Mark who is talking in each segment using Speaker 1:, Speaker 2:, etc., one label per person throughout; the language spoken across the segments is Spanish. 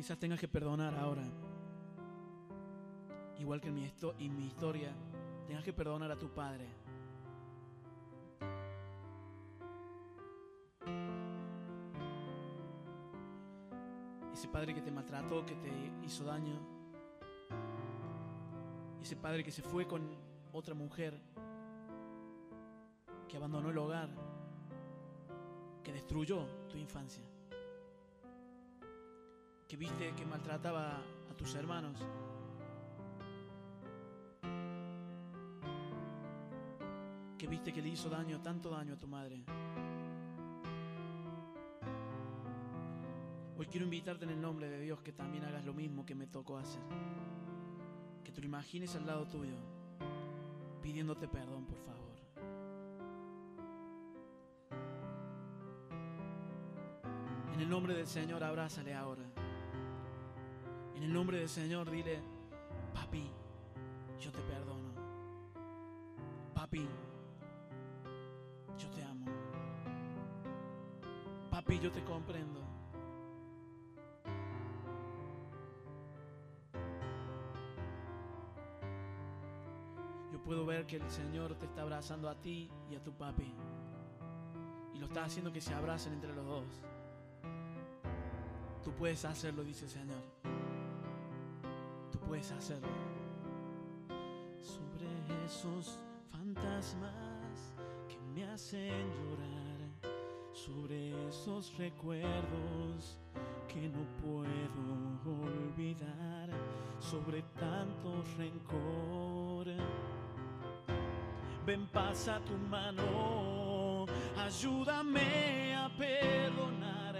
Speaker 1: Quizás tengas que perdonar ahora. Igual que en mi, historia, tengas que perdonar a tu padre. Ese padre que te maltrató, que te hizo daño. Ese padre que se fue con otra mujer, que abandonó el hogar, que destruyó tu infancia, que viste que maltrataba a tus hermanos. que viste que le hizo daño, tanto daño a tu madre. Hoy quiero invitarte en el nombre de Dios que también hagas lo mismo que me tocó hacer. Que te lo imagines al lado tuyo, pidiéndote perdón, por favor. En el nombre del Señor, abrázale ahora. En el nombre del Señor, dile, papi, yo te perdono. Papi, yo te amo. Papi, yo te comprendo. Yo puedo ver que el Señor te está abrazando a ti y a tu papi. Y lo está haciendo que se abracen entre los dos. Tú puedes hacerlo, dice el Señor. Puedes hacerlo. Sobre esos fantasmas que me hacen llorar, sobre esos recuerdos que no puedo olvidar, sobre tanto rencor. Ven, pasa tu mano, ayúdame a perdonar,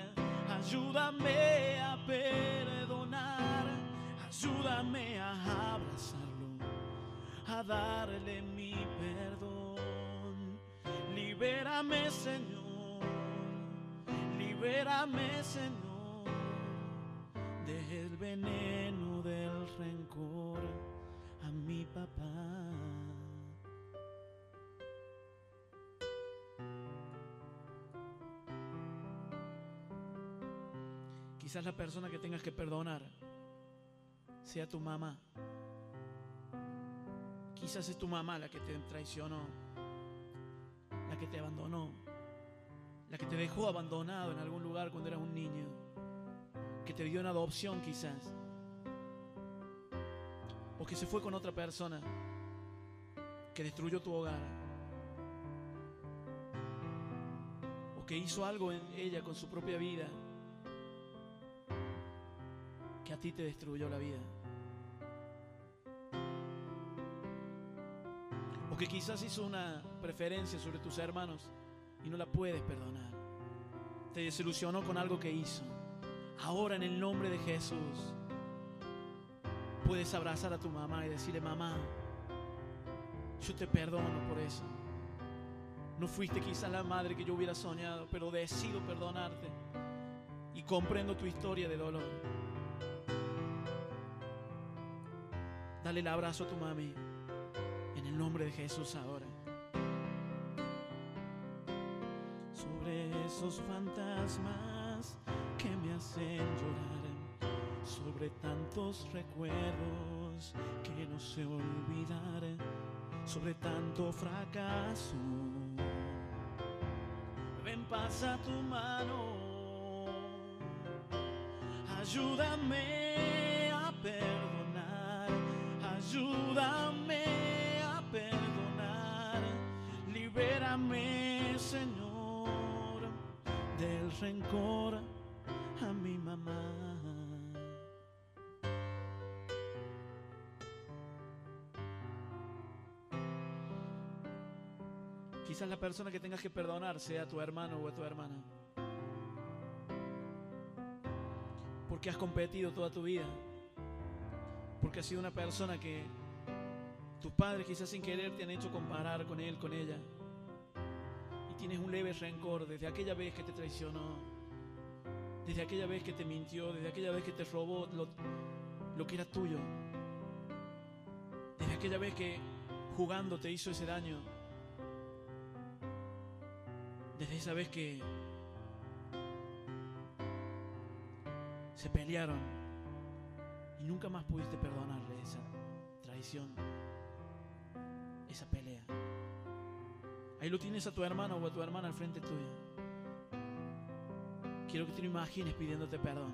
Speaker 1: ayúdame a perdonar, ayúdame a abrazarlo, a darle mi perdón. Libérame, Señor, libérame, Señor, del veneno del rencor a mi papá. Quizás la persona que tengas que perdonar sea tu mamá. Quizás es tu mamá la que te traicionó, la que te abandonó, la que te dejó abandonado en algún lugar cuando eras un niño, que te dio una adopción quizás, o que se fue con otra persona, que destruyó tu hogar, o que hizo algo en ella con su propia vida que a ti te destruyó la vida. O que quizás hizo una preferencia sobre tus hermanos y no la puedes perdonar. Te desilusionó con algo que hizo. Ahora en el nombre de Jesús puedes abrazar a tu mamá y decirle, mamá, yo te perdono por eso. No fuiste quizás la madre que yo hubiera soñado, pero decido perdonarte y comprendo tu historia de dolor. Dale el abrazo a tu mami el nombre de Jesús ahora. Sobre esos fantasmas que me hacen llorar, sobre tantos recuerdos que no sé olvidar, sobre tanto fracaso. Ven, pasa tu mano, ayúdame a perdonar ayúdame libérame, Señor, del rencor a mi mamá. Quizás la persona que tengas que perdonar sea tu hermano o tu hermana. Porque has competido toda tu vida porque has sido una persona que tus padres quizás sin querer te han hecho comparar con él, con ella. Tienes un leve rencor desde aquella vez que te traicionó, desde aquella vez que te mintió, desde aquella vez que te robó lo que era tuyo, desde aquella vez que jugando te hizo ese daño, desde esa vez que se pelearon y nunca más pudiste perdonarle esa traición, esa pelea. Ahí lo tienes a tu hermano o a tu hermana al frente tuyo. Quiero que te lo imagines pidiéndote perdón.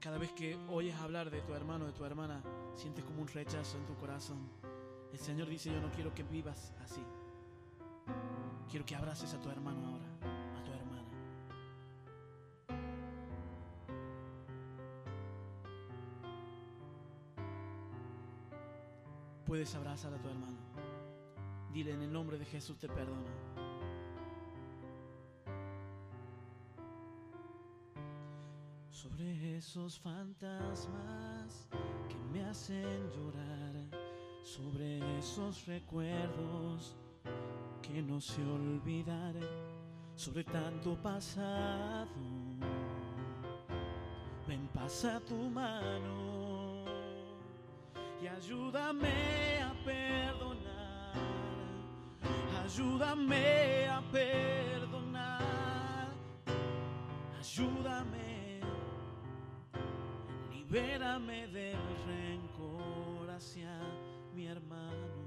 Speaker 1: Cada vez que oyes hablar de tu hermano o de tu hermana, sientes como un rechazo en tu corazón. El Señor dice, yo no quiero que vivas así. Quiero que abraces a tu hermano ahora, Puedes abrazar a tu hermano. Dile en el nombre de Jesús te perdono. Sobre esos fantasmas que me hacen llorar, sobre esos recuerdos que no se olvidaré, sobre tanto pasado. Ven, pasa tu mano ayúdame a perdonar. Ayúdame a perdonar. Ayúdame. Libérame del rencor hacia mi hermano.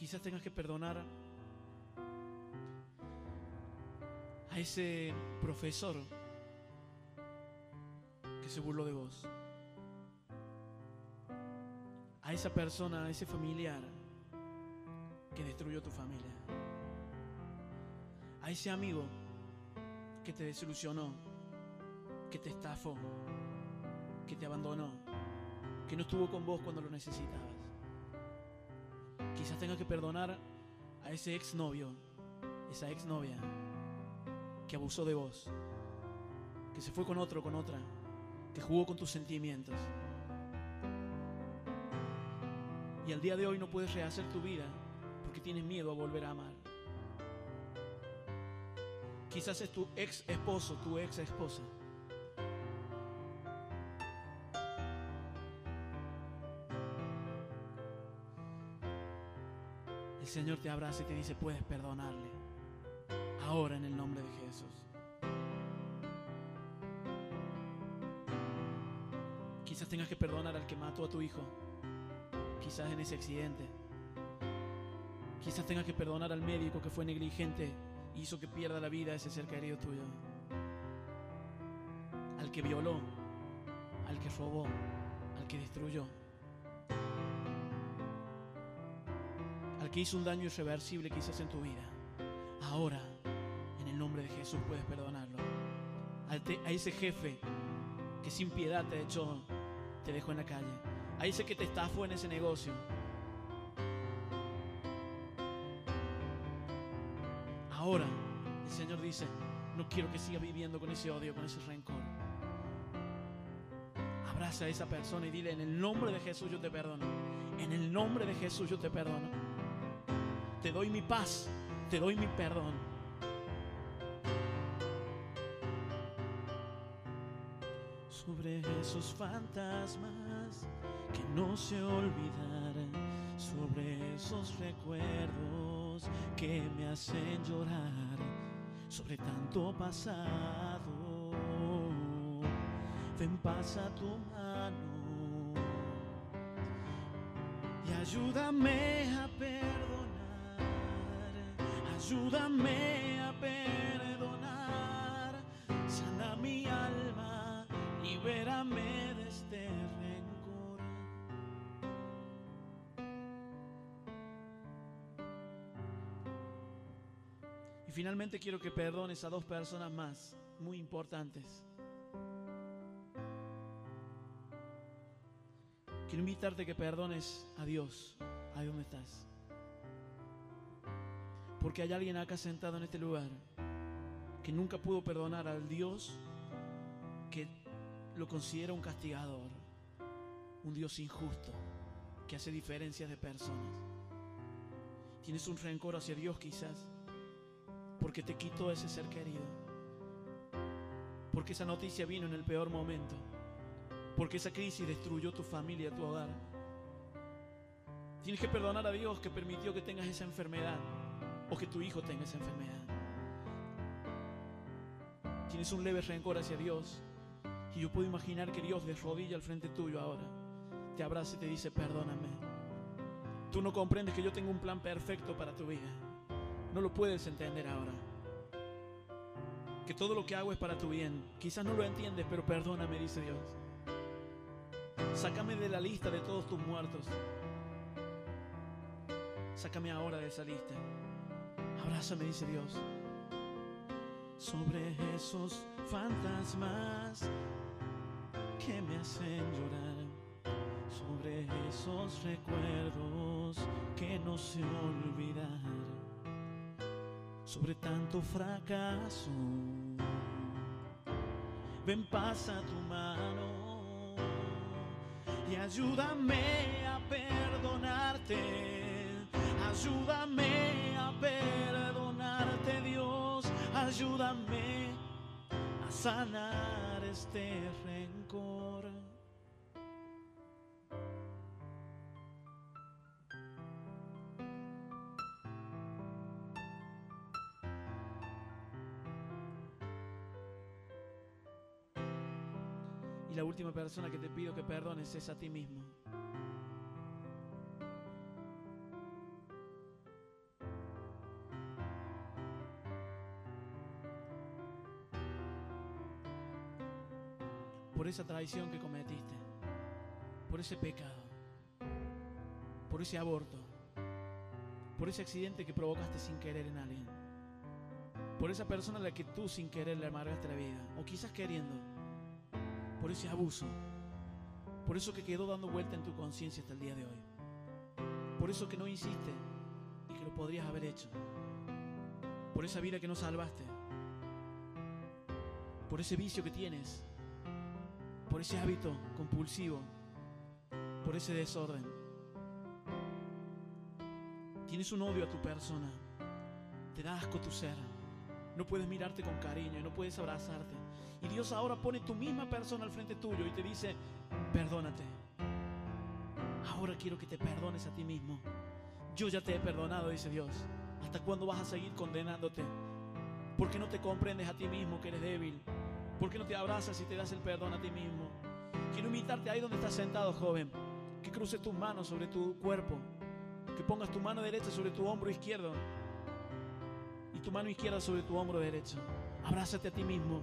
Speaker 1: Quizás tengas que perdonar a ese profesor que se burló de vos. A esa persona, a ese familiar que destruyó tu familia. A ese amigo que te desilusionó, que te estafó, que te abandonó, que no estuvo con vos cuando lo necesitabas. Quizás tengas que perdonar a ese exnovio, esa exnovia que abusó de vos, que se fue con otro, con otra, que jugó con tus sentimientos. Y al día de hoy no puedes rehacer tu vida porque tienes miedo a volver a amar. Quizás es tu ex esposo, tu ex esposa. Señor te abraza y te dice, puedes perdonarle. Ahora en el nombre de Jesús. Quizás tengas que perdonar al que mató a tu hijo. Quizás en ese accidente. Quizás tengas que perdonar al médico que fue negligente y hizo que pierda la vida ese ser querido tuyo. Al que violó, al que robó, al que destruyó. Que hizo un daño irreversible quizás en tu vida. Ahora, en el nombre de Jesús puedes perdonarlo. A ese jefe que sin piedad te echó, te dejó en la calle. A ese que te estafó en ese negocio. Ahora el Señor dice, no quiero que sigas viviendo con ese odio, con ese rencor. Abraza a esa persona y dile, en el nombre de Jesús yo te perdono. En el nombre de Jesús yo te perdono. Te doy mi paz, te doy mi perdón. Sobre esos fantasmas que no se olvidarán, sobre esos recuerdos que me hacen llorar, sobre tanto pasado. Ven, pasa tu mano y ayúdame a perdonar, ayúdame a perdonar, sana mi alma, libérame de este rencor. Y finalmente quiero que perdones a dos personas más muy importantes. Quiero invitarte a que perdones a Dios, ahí donde estás. Porque hay alguien acá sentado en este lugar que nunca pudo perdonar al Dios que lo considera un castigador, un Dios injusto, que hace diferencias de personas. Tienes un rencor hacia Dios quizás, porque te quitó ese ser querido, Porque esa noticia vino en el peor momento. Porque esa crisis destruyó tu familia, tu hogar. Tienes que perdonar a Dios que permitió que tengas esa enfermedad o que tu hijo tenga esa enfermedad. Tienes un leve rencor hacia Dios y yo puedo imaginar que Dios de rodilla al frente tuyo ahora te abraza y te dice, perdóname. Tú no comprendes que yo tengo un plan perfecto para tu vida. No lo puedes entender ahora. Que todo lo que hago es para tu bien. Quizás no lo entiendes, pero perdóname, dice Dios. Sácame de la lista de todos tus muertos. Sácame ahora de esa lista. Abrázame, dice Dios. Sobre esos fantasmas que me hacen llorar. Sobre esos recuerdos que no sé olvidar. Sobre tanto fracaso. Ven, pasa tu mano y ayúdame a perdonarte. Ayúdame a perdonarte. Ayúdame a sanar este rencor. Y la última persona que te pido que perdones es a ti mismo. Esa traición que cometiste, por ese pecado, por ese aborto, por ese accidente que provocaste sin querer en alguien, por esa persona a la que tú sin querer le amargaste la vida, o quizás queriendo, por ese abuso, por eso que quedó dando vuelta en tu conciencia hasta el día de hoy, por eso que no hiciste y que lo podrías haber hecho, por esa vida que no salvaste, por ese vicio que tienes por ese hábito compulsivo, por ese desorden. Tienes un odio a tu persona, te da asco tu ser, no puedes mirarte con cariño y no puedes abrazarte. Y Dios ahora pone tu misma persona al frente tuyo y te dice, perdónate. Ahora quiero que te perdones a ti mismo. Yo ya te he perdonado, dice Dios. ¿Hasta cuándo vas a seguir condenándote? Porque no te comprendes a ti mismo que eres débil, ¿Por qué no te abrazas y te das el perdón a ti mismo? Quiero invitarte ahí donde estás sentado, joven, que cruces tus manos sobre tu cuerpo, que pongas tu mano derecha sobre tu hombro izquierdo y tu mano izquierda sobre tu hombro derecho. Abrázate a ti mismo.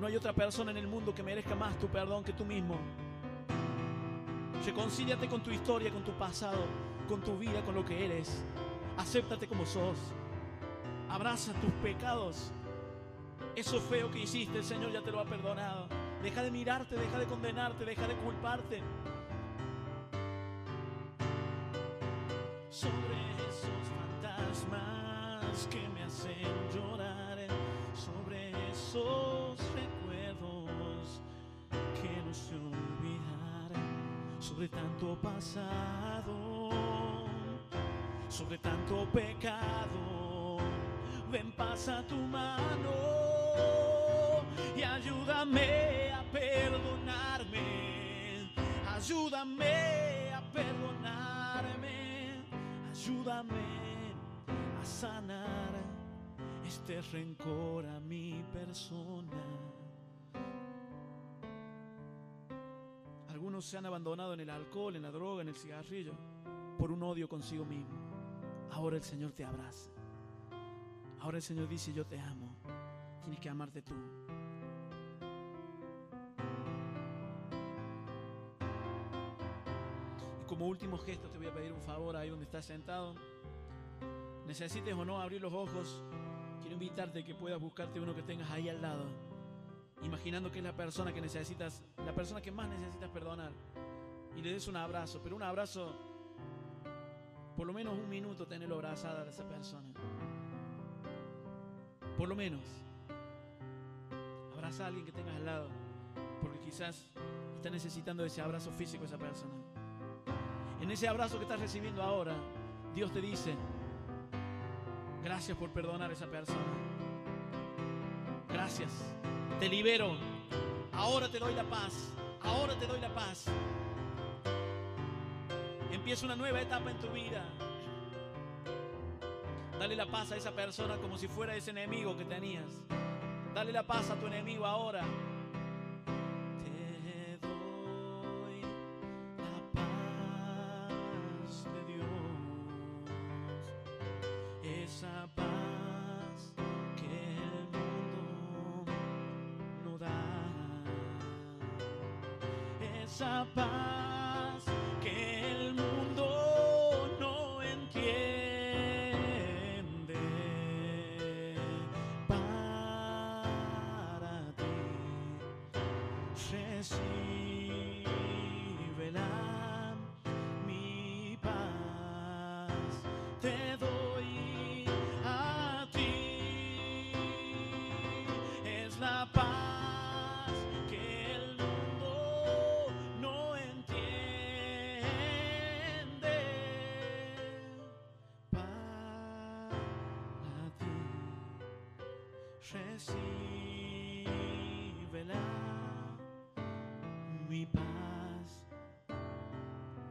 Speaker 1: No hay otra persona en el mundo que merezca más tu perdón que tú mismo. Reconcíliate con tu historia, con tu pasado, con tu vida, con lo que eres. Acéptate como sos. Abraza tus pecados eso feo que hiciste, el Señor ya te lo ha perdonado. Deja de mirarte, deja de condenarte, deja de culparte. Sobre esos fantasmas que me hacen llorar, sobre esos recuerdos que no sé olvidar, sobre tanto pasado, sobre tanto pecado. Ven, pasa tu mano y ayúdame a perdonarme. Ayúdame a perdonarme. Ayúdame a sanar este rencor a mi persona. Algunos se han abandonado en el alcohol, en la droga, en el cigarrillo, por un odio consigo mismo. Ahora el Señor te abraza. Ahora el Señor dice, yo te amo. Tienes que amarte tú. Como último gesto te voy a pedir un favor ahí donde estás sentado. Necesites o no abrir los ojos, quiero invitarte que puedas buscarte uno que tengas ahí al lado, imaginando que es la persona que necesitas, la persona que más necesitas perdonar. Y le des un abrazo, pero un abrazo, por lo menos un minuto tenerlo abrazada a esa persona. Por lo menos. Abraza a alguien que tengas al lado, porque quizás está necesitando ese abrazo físico esa persona. En ese abrazo que estás recibiendo ahora, Dios te dice, gracias por perdonar a esa persona. Gracias. Te libero. Ahora te doy la paz. Ahora te doy la paz. Empieza una nueva etapa en tu vida. Dale la paz a esa persona como si fuera ese enemigo que tenías. Dale la paz a tu enemigo ahora.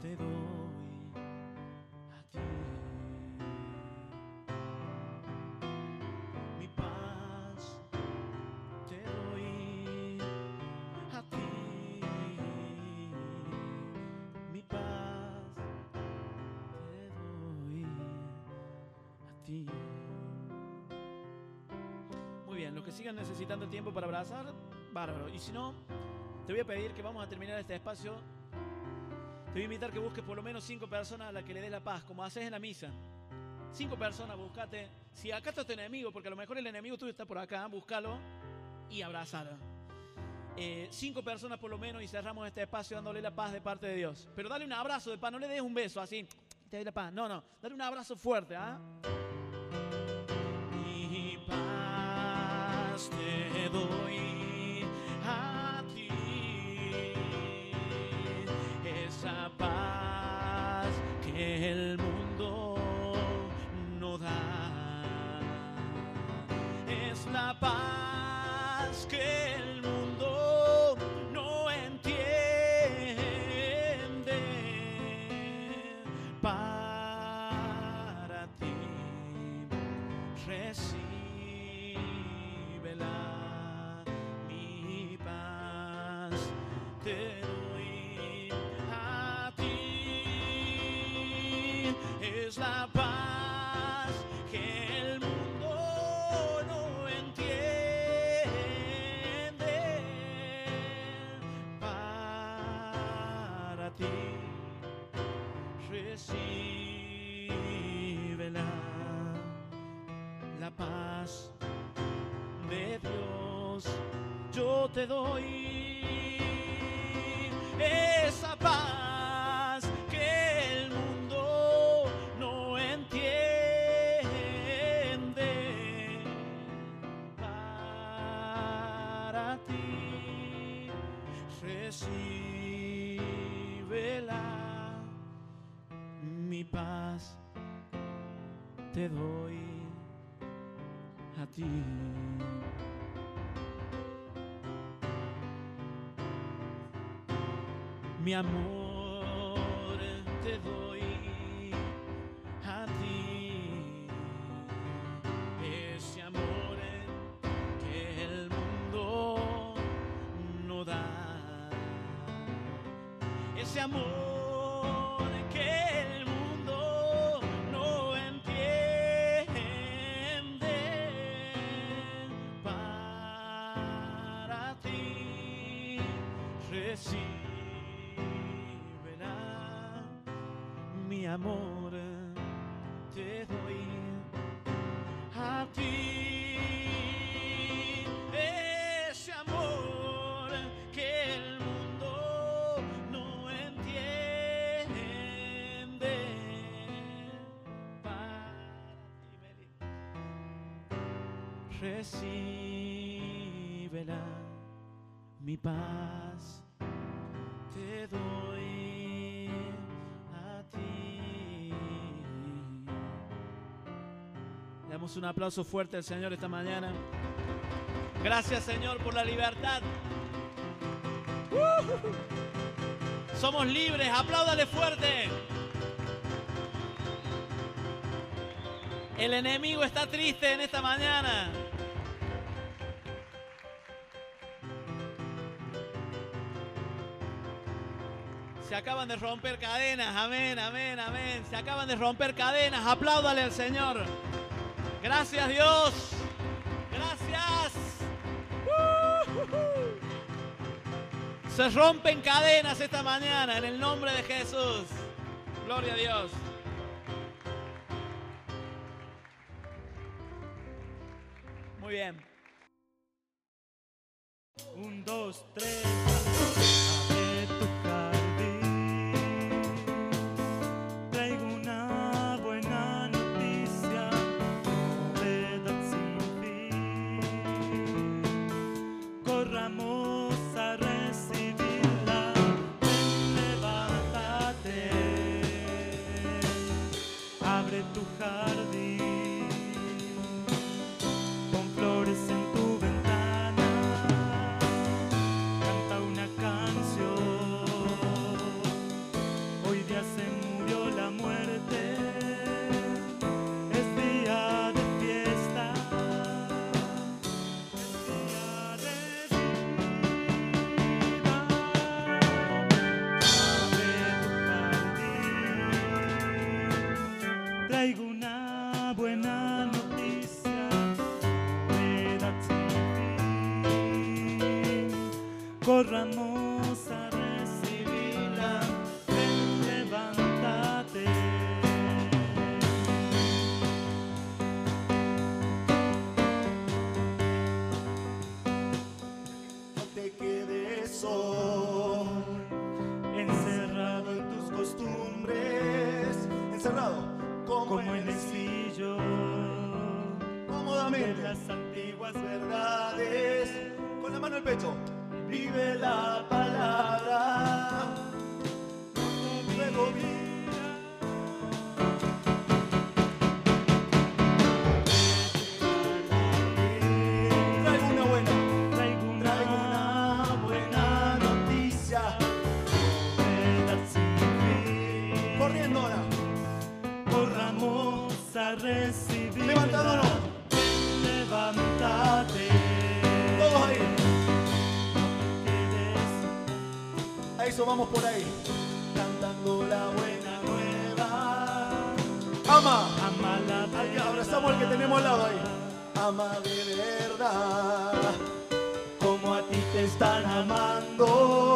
Speaker 1: Te doy a ti mi paz te doy a ti mi paz te doy a ti muy bien, los que sigan necesitando tiempo para abrazar, bárbaro. Y si no, te voy a pedir que vamos a terminar este espacio. Voy a invitar que busques por lo menos cinco personas a las que le des la paz, como haces en la misa. Cinco personas, búscate. Si acá está tu enemigo, porque a lo mejor el enemigo tuyo está por acá, búscalo y abrazalo. Eh, cinco personas por lo menos y cerramos este espacio dándole la paz de parte de Dios. Pero dale un abrazo de paz, no le des un beso así, te doy la paz. No, no, dale un abrazo fuerte, ¿ah? Mi paz te doy te doy Mi amor recíbela mi paz te doy a ti. Le damos un aplauso fuerte al Señor esta mañana.
Speaker 2: Gracias Señor por la libertad. Somos libres, apláudale fuerte. El enemigo está triste en esta mañana. Acaban de romper cadenas, amén, amén, amén. Se acaban de romper cadenas, apláudale al Señor. Gracias Dios. Gracias. Se rompen cadenas esta mañana en el nombre de Jesús. Gloria a Dios.
Speaker 3: Eso vamos por ahí. Cantando la buena nueva. Ama.
Speaker 4: ama la verdad.
Speaker 3: abrazamos al que tenemos al lado ahí. Ama de verdad. Como a ti te están amando.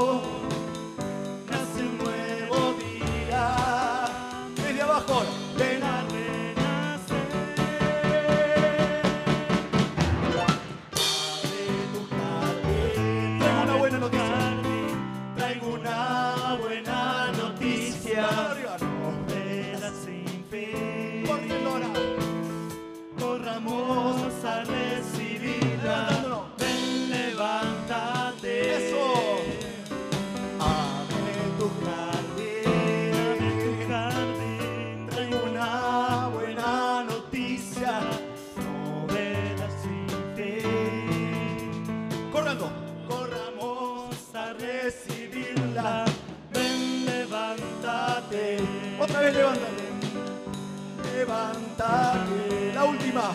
Speaker 3: La última.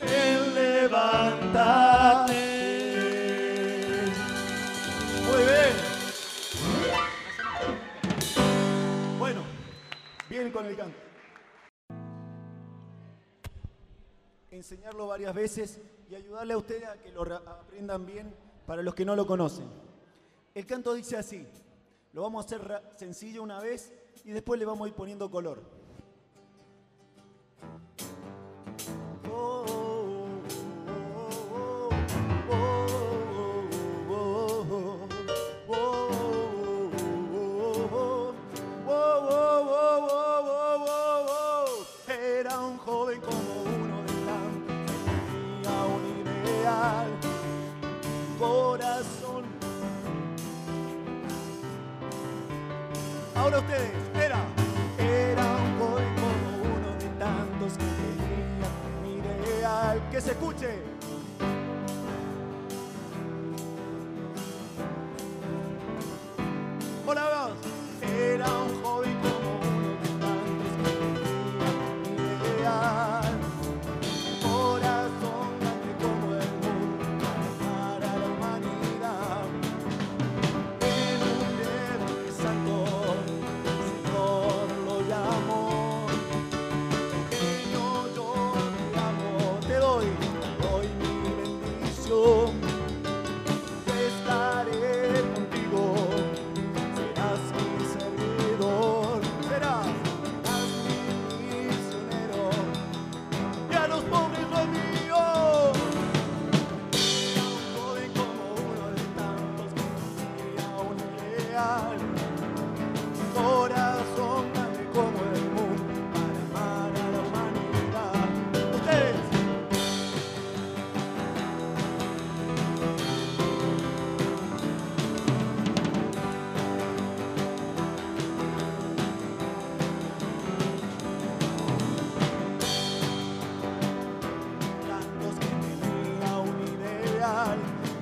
Speaker 3: El levántate. Muy bien. Bueno, bien con el canto. Enseñarlo varias veces y ayudarle a ustedes a que lo re- aprendan bien para los que no lo conocen. El canto dice así. Lo vamos a hacer sencillo una vez y después le vamos a ir poniendo color. ahora ustedes, espera. Era un boy como uno de tantos que tenía Mire al que se escuche. Hola,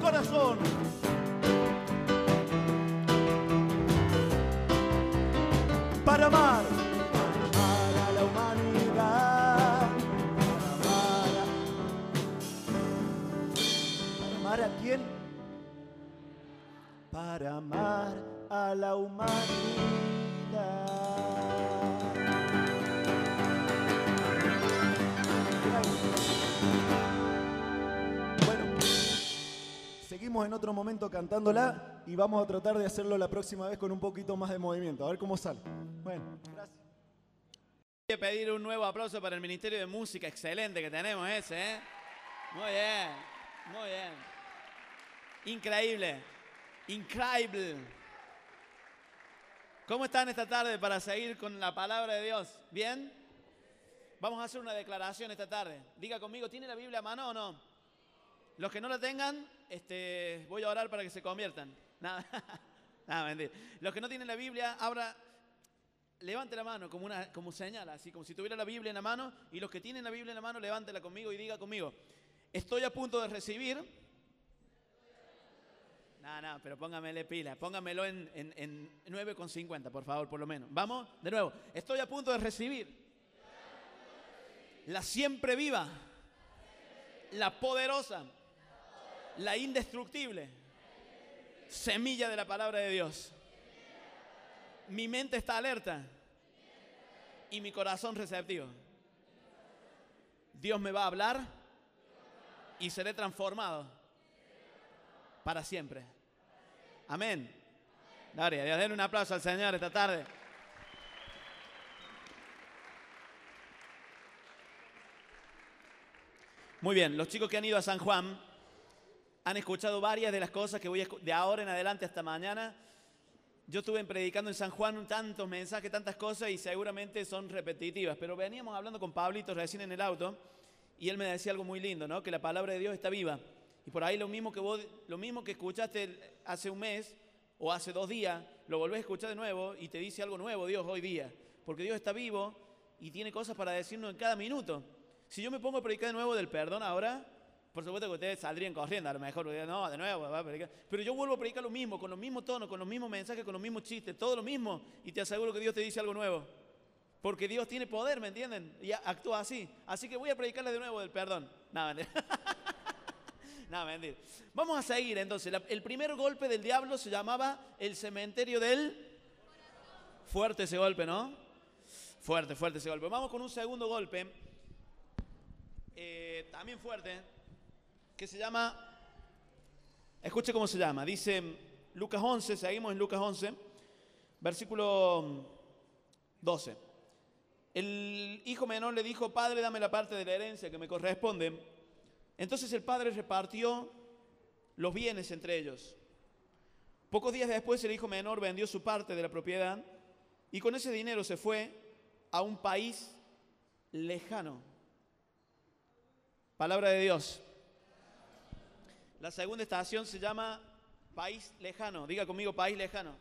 Speaker 3: corazón. Para amar, a la humanidad, para amar para amar a quién? Para amar a la humanidad. En otro momento cantándola y vamos a tratar de hacerlo la próxima vez con un poquito más de movimiento, a ver cómo sale. Bueno, gracias.
Speaker 1: Voy pedir un nuevo aplauso para el Ministerio de Música, excelente que tenemos ese, ¿eh? Muy bien, muy bien. Increíble, increíble. ¿Cómo están esta tarde para seguir con la palabra de Dios? ¿Bien? Vamos a hacer una declaración esta tarde. Diga conmigo, ¿tiene la Biblia a mano o no? Los que no la tengan, este, voy a orar para que se conviertan. Nada, nada, mentira. Los que no tienen la Biblia, ahora levante la mano como, una, como señal, así como si tuviera la Biblia en la mano. Y los que tienen la Biblia en la mano, levántela conmigo y diga conmigo, estoy a punto de recibir. No, no, pero póngamele pila, póngamelo en, en, en 9,50, por favor, por lo menos. Vamos, de nuevo, estoy a punto de recibir la siempre viva, la poderosa, la indestructible semilla de la palabra de Dios. Mi mente está alerta y mi corazón receptivo. Dios me va a hablar y seré transformado para siempre. Amén. Gloria a Dios. Denle un aplauso al Señor esta tarde. Muy bien, los chicos que han ido a San Juan han escuchado varias de las cosas que voy a de ahora en adelante hasta mañana. Yo estuve predicando en San Juan tantos mensajes, tantas cosas y seguramente son repetitivas, pero veníamos hablando con Pablito recién en el auto y él me decía algo muy lindo, ¿no? Que la palabra de Dios está viva. Y por ahí lo mismo que vos, lo mismo que escuchaste hace un mes o hace dos días, lo volvés a escuchar de nuevo y te dice algo nuevo Dios hoy día, porque Dios está vivo y tiene cosas para decirnos en cada minuto. Si yo me pongo a predicar de nuevo del perdón ahora, por supuesto que ustedes saldrían corriendo, a lo mejor, no, de nuevo, va a predicar. Pero yo vuelvo a predicar lo mismo, con los mismos tonos, con los mismos mensajes, con los mismos chistes, todo lo mismo, y te aseguro que Dios te dice algo nuevo. Porque Dios tiene poder, ¿me entienden? Y actúa así. Así que voy a predicarles de nuevo del perdón. Nada, mentira. Nada, mentira. Vamos a seguir entonces. El primer golpe del diablo se llamaba el cementerio del... Fuerte ese golpe, ¿no? Fuerte, fuerte ese golpe. Vamos con un segundo golpe. eh, también fuerte. Que se llama... Escuche cómo se llama. Dice Lucas 11, seguimos en Lucas 11, versículo 12. El hijo menor le dijo, padre, dame la parte de la herencia que me corresponde. Entonces el padre repartió los bienes entre ellos. Pocos días después el hijo menor vendió su parte de la propiedad y con ese dinero se fue a un país lejano. Palabra de Dios. La segunda estación se llama país lejano. Diga conmigo, país lejano.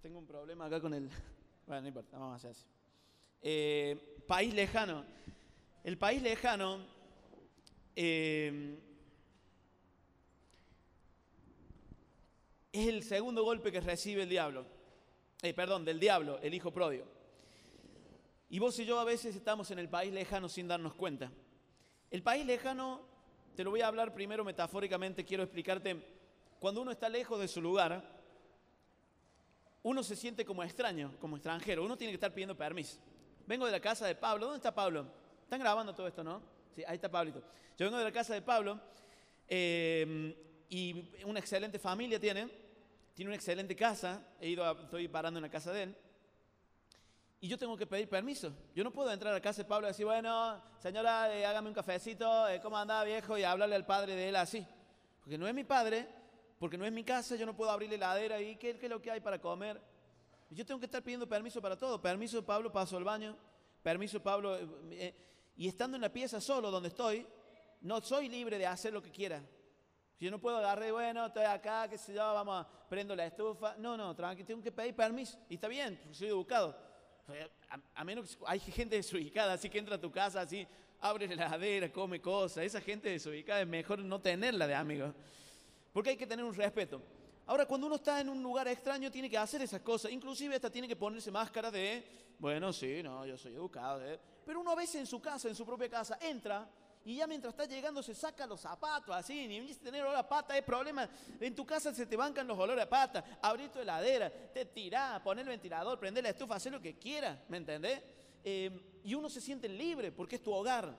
Speaker 1: Tengo un problema acá con el... Bueno, no importa, vamos a hacer así. Eh, país lejano. El país lejano eh, es el segundo golpe que recibe el diablo. Eh, perdón, del diablo, el hijo pródigo. Y vos y yo a veces estamos en el país lejano sin darnos cuenta. El país lejano, te lo voy a hablar primero metafóricamente, quiero explicarte, cuando uno está lejos de su lugar, uno se siente como extraño, como extranjero, uno tiene que estar pidiendo permiso. Vengo de la casa de Pablo, ¿dónde está Pablo? Están grabando todo esto, ¿no? Sí, ahí está Pablito. Yo vengo de la casa de Pablo eh, y una excelente familia tiene, tiene una excelente casa, he ido a- estoy parando en la casa de él. Y yo tengo que pedir permiso. Yo no puedo entrar a casa de Pablo y decir, bueno, señora, eh, hágame un cafecito, eh, ¿cómo anda viejo? Y hablarle al padre de él así. Porque no es mi padre, porque no es mi casa, yo no puedo abrirle la heladera y ¿qué, qué es lo que hay para comer? Yo tengo que estar pidiendo permiso para todo. Permiso, Pablo, paso al baño. Permiso, Pablo. eh, eh, y estando en la pieza solo donde estoy, no soy libre de hacer lo que quiera. Yo no puedo agarrar, y, bueno, estoy acá, qué sé yo, vamos prendo la estufa. No, no, tranqui, tengo que pedir permiso. Y está bien, soy educado. A, menos que hay gente desubicada, así que entra a tu casa así, abre la heladera, come cosas. Esa gente desubicada es mejor no tenerla de amigos. Porque hay que tener un respeto. Ahora, cuando uno está en un lugar extraño, tiene que hacer esas cosas. Inclusive hasta tiene que ponerse máscara de, bueno, sí, no, yo soy educado. ¿eh? Pero uno a veces en su casa, en su propia casa, entra y ya mientras está llegando se saca los zapatos así, ni viniste a tener olor a pata, es problema. En tu casa se te bancan los olores a pata, abrir tu heladera, te tirás, poner el ventilador, prender la estufa, hacer lo que quieras, ¿me entendés? Eh, y uno se siente libre porque es tu hogar.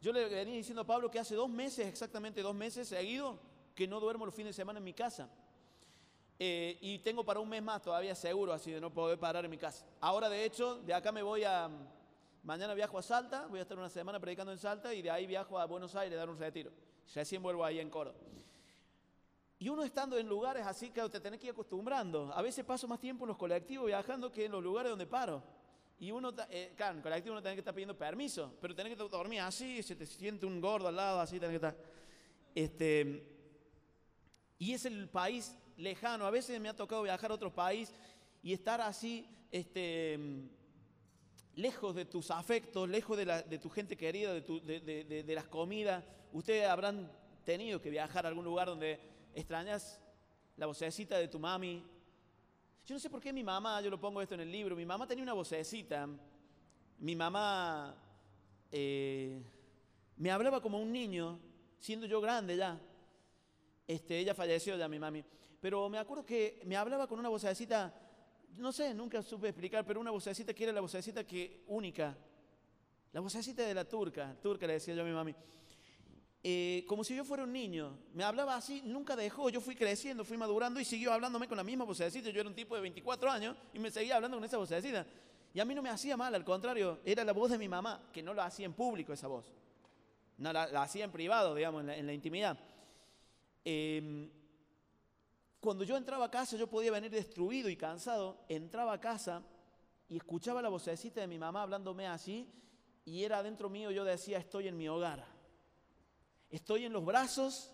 Speaker 1: Yo le venía diciendo a Pablo que hace dos meses, exactamente dos meses seguido, que no duermo los fines de semana en mi casa. Eh, y tengo para un mes más todavía seguro, así de no poder parar en mi casa. Ahora, de hecho, de acá me voy a, Mañana viajo a Salta, voy a estar una semana predicando en Salta y de ahí viajo a Buenos Aires a dar un retiro. Recién vuelvo ahí en Coro. Y uno estando en lugares así, que te tenés que ir acostumbrando. A veces paso más tiempo en los colectivos viajando que en los lugares donde paro. Y uno, eh, claro, en el colectivo uno tiene que estar pidiendo permiso, pero tenés que dormir así, se te siente un gordo al lado, así tenés que estar. Este, y es el país lejano. A veces me ha tocado viajar a otro país y estar así, este, lejos de tus afectos, lejos de, tu gente querida, de, las comidas. Ustedes habrán tenido que viajar a algún lugar donde extrañas la vocecita de tu mami. Yo no sé por qué mi mamá, yo lo pongo esto en el libro, mi mamá tenía una vocecita. Mi mamá eh, me hablaba como un niño, siendo yo grande ya. Este, ella falleció ya, mi mami. Pero me acuerdo que me hablaba con una vocecita no sé, nunca supe explicar, pero una vocecita que era la vocecita que única. La vocecita de la turca, turca le decía yo a mi mami. Eh, como si yo fuera un niño. Me hablaba así, nunca dejó. Yo fui creciendo, fui madurando y siguió hablándome con la misma vocecita. Yo era un tipo de 24 años y me seguía hablando con esa vocecita. Y a mí no me hacía mal, al contrario, era la voz de mi mamá, que no lo hacía en público esa voz. No, la, hacía en privado, digamos, en la, intimidad. Eh, cuando yo entraba a casa, yo podía venir destruido y cansado, entraba a casa y escuchaba la vocecita de mi mamá hablándome así y era dentro mío, yo decía, estoy en mi hogar. Estoy en los brazos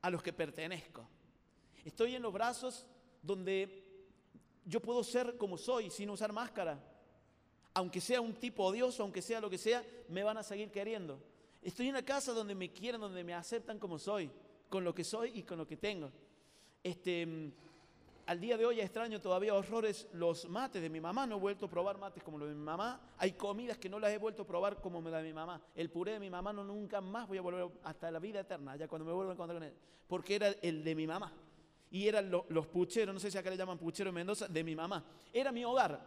Speaker 1: a los que pertenezco. Estoy en los brazos donde yo puedo ser como soy sin usar máscara. Aunque sea un tipo odioso, aunque sea lo que sea, me van a seguir queriendo. Estoy en una casa donde me quieren, donde me aceptan como soy, con lo que soy y con lo que tengo. Este, al día de hoy extraño todavía horrores los mates de mi mamá. No he vuelto a probar mates como los de mi mamá. Hay comidas que no las he vuelto a probar como me da mi mamá. El puré de mi mamá no nunca más voy a volver hasta la vida eterna, ya cuando me vuelvo a encontrar con él. Porque era el de mi mamá. Y eran los pucheros, no sé si acá le llaman puchero en Mendoza, de mi mamá. Era mi hogar.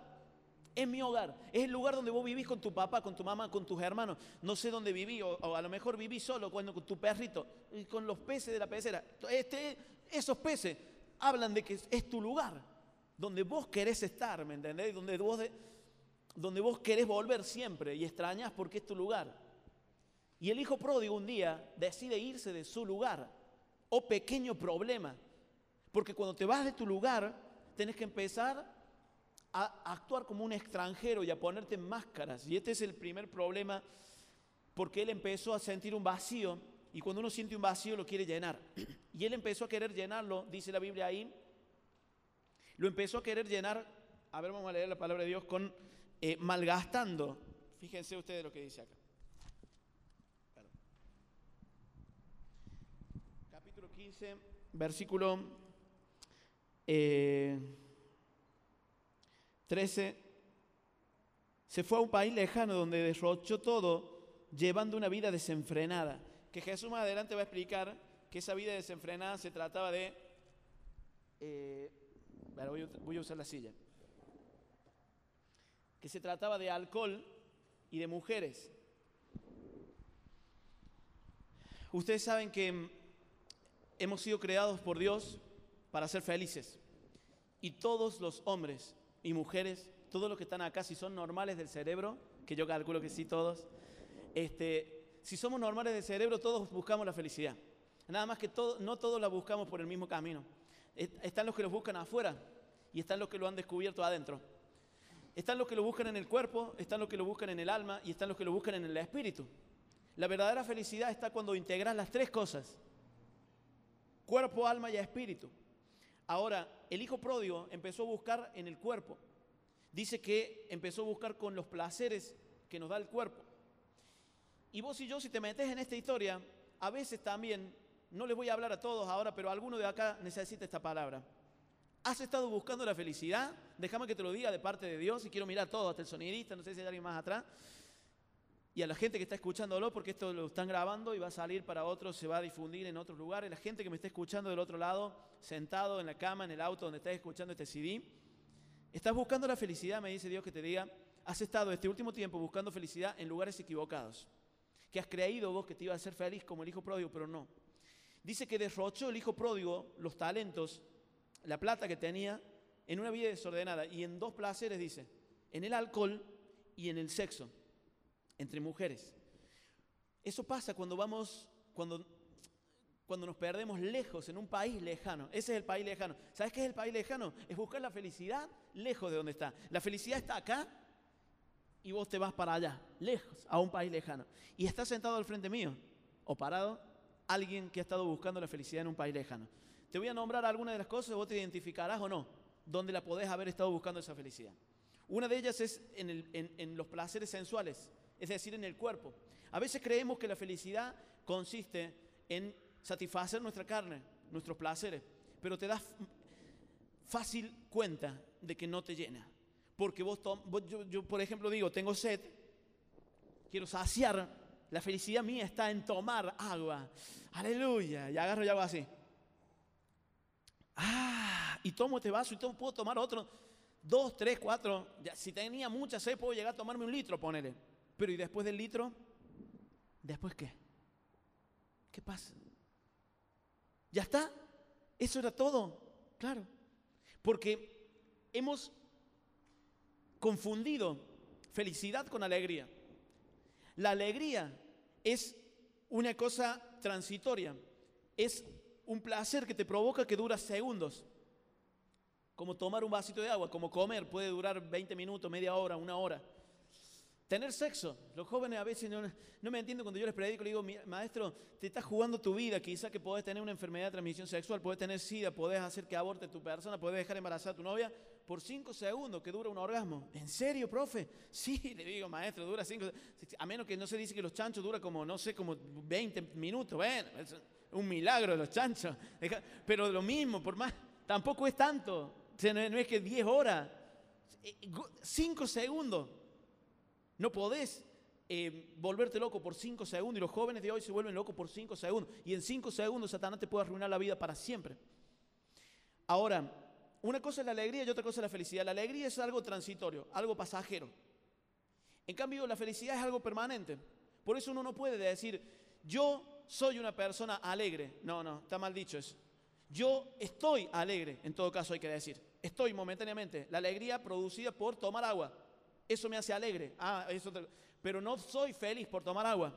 Speaker 1: Es mi hogar. Es el lugar donde vos vivís con tu papá, con tu mamá, con tus hermanos. No sé dónde viví, o, a lo mejor viví solo cuando, con tu perrito, y con los peces de la pecera. Este esos peces hablan de que es tu lugar, donde vos querés estar, ¿me entendés? Donde vos, donde vos querés volver siempre y extrañas porque es tu lugar. Y el hijo pródigo un día decide irse de su lugar. o oh, pequeño problema. Porque cuando te vas de tu lugar, tenés que empezar a actuar como un extranjero y a ponerte máscaras. Y este es el primer problema porque él empezó a sentir un vacío y cuando uno siente un vacío lo quiere llenar. Y él empezó a querer llenarlo, dice la Biblia ahí, lo empezó a querer llenar, a ver, vamos a leer la palabra de Dios, con eh, malgastando. Fíjense ustedes lo que dice acá. Capítulo 15, versículo 13. Eh, Se fue a un país lejano donde derrochó todo, llevando una vida desenfrenada que Jesús más adelante va a explicar que esa vida desenfrenada se trataba de... Eh, voy, a, usar la silla. Que se trataba de alcohol y de mujeres. Ustedes saben que hemos sido creados por Dios para ser felices. Y todos los hombres y mujeres, todos los que están acá, si son normales del cerebro, que yo calculo que sí todos, este, si somos normales de cerebro, todos buscamos la felicidad. Nada más que no todos la buscamos por el mismo camino. Están los que lo buscan afuera y están los que lo han descubierto adentro. Están los que lo buscan en el cuerpo, están los que lo buscan en el alma y están los que lo buscan en el espíritu. La verdadera felicidad está cuando integras las tres cosas. Cuerpo, alma y espíritu. Ahora, el hijo pródigo empezó a buscar en el cuerpo. Dice que empezó a buscar con los placeres que nos da el cuerpo. Y vos y yo, si te metes en esta historia, a veces también, no les voy a hablar a todos ahora, pero alguno de acá necesita esta palabra. ¿Has estado buscando la felicidad? Déjame que te lo diga de parte de Dios y quiero mirar todo, hasta el sonidista, no sé si hay alguien más atrás. Y a la gente que está escuchándolo, porque esto lo están grabando y va a salir para otros, se va a difundir en otros lugares. La gente que me está escuchando del otro lado, sentado en la cama, en el auto donde estás escuchando este CD. Estás buscando la felicidad, me dice Dios que te diga. Has estado este último tiempo buscando felicidad en lugares equivocados. Que has creído vos que te iba a hacer feliz como el hijo pródigo, pero no. Dice que derrochó el hijo pródigo los talentos la plata que tenía en una vida desordenada y en dos placeres, dice, en el alcohol y en el sexo, entre mujeres. Eso pasa cuando vamos, cuando, cuando nos perdemos lejos, en un país lejano. Ese es el país lejano. ¿Sabes qué es el país lejano? Es buscar la felicidad lejos de donde está. La felicidad está acá y vos te vas para allá, lejos, a un país lejano. Y está sentado al frente mío, o parado, alguien que ha estado buscando la felicidad en un país lejano. Te voy a nombrar algunas de las cosas, vos te identificarás o no, donde la podés haber estado buscando esa felicidad. Una de ellas es en, los placeres sensuales, es decir, en el cuerpo. A veces creemos que la felicidad consiste en satisfacer nuestra carne, nuestros placeres, pero te das fácil cuenta de que no te llena. Porque vos, yo, yo, por ejemplo, digo, tengo sed, quiero saciar, la felicidad mía está en tomar agua. Aleluya. Y agarro y hago así. Ah, y tomo este vaso y tomo, puedo tomar otro, dos, tres, cuatro. Ya, si tenía mucha sed, puedo llegar a tomarme un litro, ponele. Pero ¿y después del litro? ¿Después qué? ¿Qué pasa? ¿Ya está? Eso era todo, claro. Porque hemos confundido felicidad con alegría. La alegría es una cosa transitoria, es un placer que te provoca que dura segundos. Como tomar un vasito de agua, como comer, puede durar 20 minutos, media hora, una hora. Tener sexo. Los jóvenes a veces no, me entienden cuando yo les predico, le digo, maestro, te estás jugando tu vida, quizás que podés tener una enfermedad de transmisión sexual, podés tener sida, podés hacer que aborte tu persona, podés dejar embarazada a tu novia por 5 segundos que dura un orgasmo. ¿En serio, profe? Sí, le digo, maestro, dura 5 A menos que no se dice que los chanchos dura como, no sé, como 20 minutos. Bueno, un milagro los chanchos. Pero lo mismo, por más, tampoco es tanto. no es que 10 horas, 5 eh, segundos. No podés eh, volverte loco por 5 segundos. Y los jóvenes de hoy se vuelven locos por 5 segundos. Y en 5 segundos Satanás te puede arruinar la vida para siempre. Ahora, una cosa es la alegría y otra cosa es la felicidad. La alegría es algo transitorio, algo pasajero. En cambio, la felicidad es algo permanente. Por eso uno no puede decir, yo soy una persona alegre. No, no, está mal dicho eso. Yo estoy alegre, en todo caso hay que decir. Estoy momentáneamente. La alegría producida por tomar agua. Eso me hace alegre. Ah, eso Pero no soy feliz por tomar agua.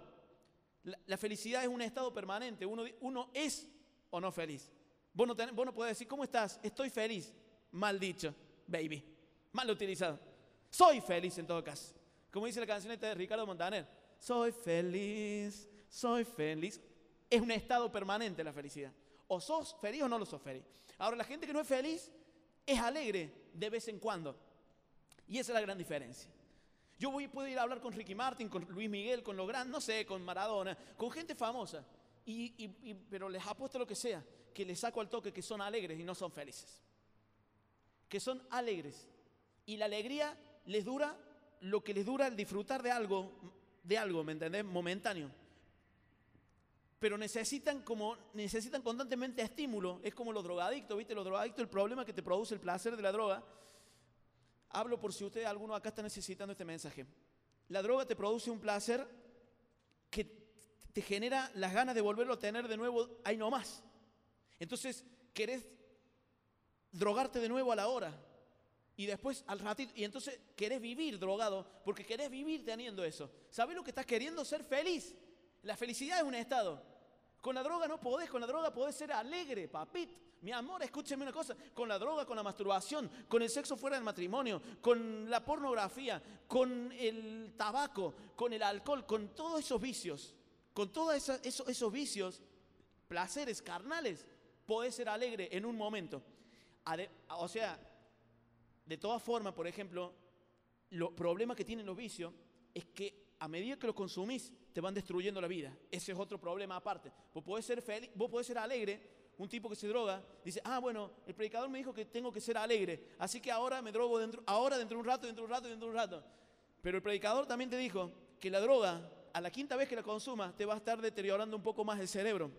Speaker 1: La, felicidad es un estado permanente. Uno, uno es o no feliz. Vos no, podés decir, ¿cómo estás? Estoy feliz. Mal dicho, baby. Mal utilizado. Soy feliz en todo caso. Como dice la canción de Ricardo Montaner. Soy feliz soy feliz. Es un estado permanente la felicidad. O sos feliz o no lo sos feliz. Ahora, la gente que no es feliz es alegre de vez en cuando. Y esa es la gran diferencia. Yo voy, puedo ir a hablar con Ricky Martin, con Luis Miguel, con Lográn, no sé, con Maradona, con gente famosa. Y, pero les apuesto lo que sea, que les saco al toque que son alegres y no son felices. Que son alegres. Y la alegría les dura lo que les dura el disfrutar de algo, de algo, ¿me entendés? Momentáneo pero necesitan como necesitan constantemente estímulo. Es como los drogadictos, ¿viste? Los drogadictos, el problema que te produce el placer de la droga. Hablo por si usted, alguno acá está necesitando este mensaje. La droga te produce un placer que te genera las ganas de volverlo a tener de nuevo ahí nomás. Entonces, querés drogarte de nuevo a la hora. Y después al ratito, y entonces querés vivir drogado porque querés vivir teniendo eso. ¿Sabés lo que estás queriendo? Ser feliz. La felicidad es un estado. Con la droga no podés, con la droga podés ser alegre, papito. Mi amor, escúcheme una cosa, con la droga, con la masturbación, con el sexo fuera del matrimonio, con la pornografía, con el tabaco, con el alcohol, con todos esos vicios, con todos esos vicios, placeres carnales, podés ser alegre en un momento. O sea, de todas formas, por ejemplo, lo problema que tienen los vicios es que a medida que lo consumís, te van destruyendo la vida. Ese es otro problema aparte. Vos podés ser, feliz, vos podés ser alegre, un tipo que se droga, dice, ah, bueno, el predicador me dijo que tengo que ser alegre, así que ahora me drogo dentro, ahora dentro de un rato, dentro de un rato, dentro de un rato. Pero el predicador también te dijo que la droga, a la quinta vez que la consumas, te va a estar deteriorando un poco más el cerebro.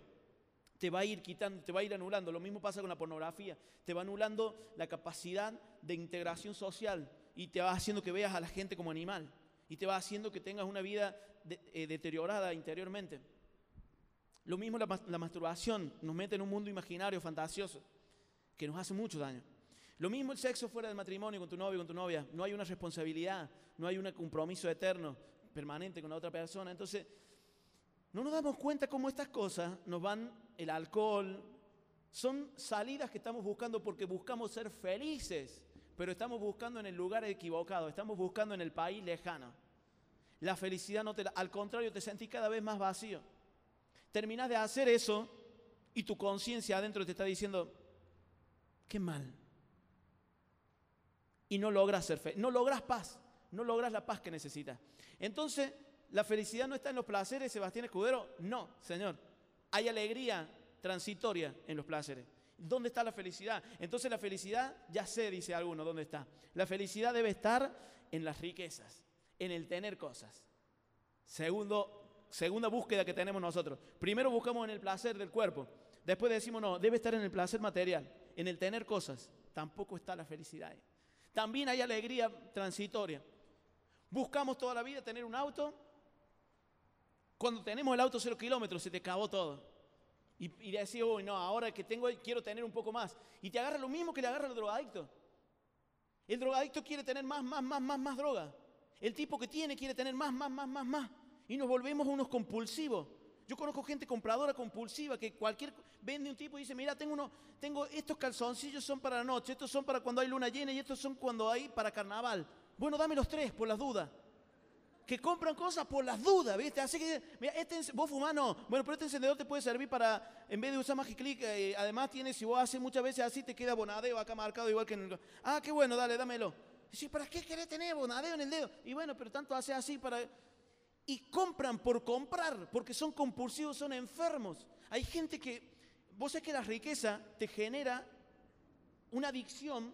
Speaker 1: Te va a ir quitando, te va a ir anulando. Lo mismo pasa con la pornografía. Te va anulando la capacidad de integración social y te va haciendo que veas a la gente como animal. Y te va haciendo que tengas una vida eh, deteriorada interiormente. Lo mismo la, masturbación nos mete en un mundo imaginario, fantasioso, que nos hace mucho daño. Lo mismo el sexo fuera del matrimonio con tu novio, con tu novia. No hay una responsabilidad, no hay un compromiso eterno, permanente con la otra persona. Entonces, no nos damos cuenta cómo estas cosas nos van, el alcohol, son salidas que estamos buscando porque buscamos ser felices, pero estamos buscando en el lugar equivocado, estamos buscando en el país lejano. La felicidad no te la, al contrario, te sentís cada vez más vacío. Terminás de hacer eso y tu conciencia adentro te está diciendo, qué mal, y no logras ser fe, no logras paz, no logras la paz que necesitas. Entonces, ¿la felicidad no está en los placeres, Sebastián Escudero? No, Señor. Hay alegría transitoria en los placeres. ¿Dónde está la felicidad? Entonces la felicidad, ya sé, dice alguno, ¿dónde está? La felicidad debe estar en las riquezas, en el tener cosas. Segundo, segunda búsqueda que tenemos nosotros. Primero buscamos en el placer del cuerpo. Después decimos, no, debe estar en el placer material, en el tener cosas. Tampoco está la felicidad. También hay alegría transitoria. Buscamos toda la vida tener un auto. Cuando tenemos el auto cero kilómetros, se te acabó todo. Y, y decís, uy, no, ahora que tengo, quiero tener un poco más. Y te agarra lo mismo que le agarra al drogadicto. El drogadicto quiere tener más, más, más, más, más droga. El tipo que tiene quiere tener más, más, más, más, más. Y nos volvemos unos compulsivos. Yo conozco gente compradora compulsiva que cualquier vende un tipo y dice, mira, tengo uno, tengo estos calzoncillos son para la noche, estos son para cuando hay luna llena y estos son cuando hay para carnaval. Bueno, dame los tres por las dudas. Que compran cosas por las dudas, ¿viste? Así que, mira, este, vos fumás no. Bueno, pero este encendedor te puede servir para, en vez de usar Magic Click, eh, además tiene, si vos haces muchas veces así, te queda bonadeo acá marcado igual que en el... Ah, qué bueno, dale, dámelo. Dice, ¿para qué querés tener bonadeo en el dedo? Y bueno, pero tanto hace así para y compran por comprar, porque son compulsivos, son enfermos. Hay gente que, vos sabés que la riqueza te genera una adicción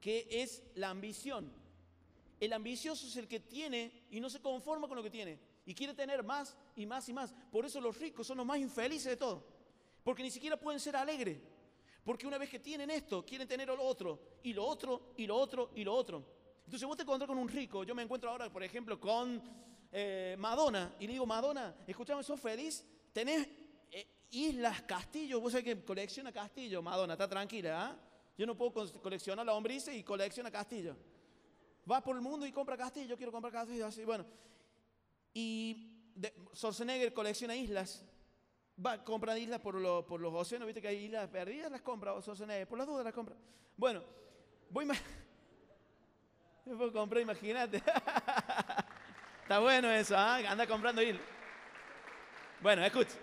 Speaker 1: que es la ambición. El ambicioso es el que tiene y no se conforma con lo que tiene y quiere tener más y más y más. Por eso los ricos son los más infelices de todos, porque ni siquiera pueden ser alegres. Porque una vez que tienen esto, quieren tener lo otro, y lo otro, y lo otro, y lo otro. Entonces vos te encontrás con un rico, yo me encuentro ahora, por ejemplo, con eh, Madonna, y le digo, Madonna, escúchame, ¿sos feliz? Tenés eh, islas, castillos, vos sabés que colecciona castillos, Madonna, está tranquila, ¿ah? Yo no puedo coleccionar la hombrice y colecciona castillos. Va por el mundo y compra castillos, yo quiero comprar castillos, así, bueno. Y de, colecciona islas, va a comprar islas por, los océanos, viste que hay islas perdidas, las compra Schwarzenegger, por las dudas las compra. Bueno, voy más... Puedo comprar, imagínate. Está bueno eso, ¿ah? Anda comprando islas. Bueno, escucha.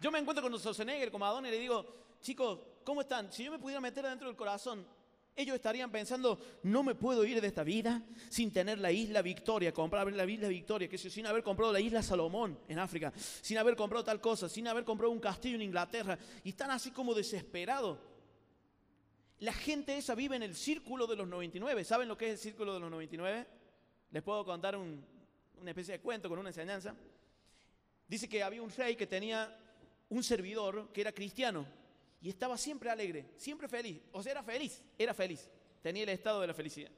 Speaker 1: Yo me encuentro con Schwarzenegger, con Madonna, y le digo, chicos, ¿cómo están? Si yo me pudiera meter dentro del corazón, ellos estarían pensando, no me puedo ir de esta vida sin tener la isla Victoria, comprar la isla Victoria, que sin haber comprado la isla Salomón en África, sin haber comprado tal cosa, sin haber comprado un castillo en Inglaterra, y están así como desesperados. La gente esa vive en el círculo de los 99. ¿Saben lo que es el círculo de los 99? Les puedo contar una especie de cuento con una enseñanza. Dice que había un rey que tenía un servidor que era cristiano y estaba siempre alegre, siempre feliz. O sea, era feliz, era feliz. Tenía el estado de la felicidad.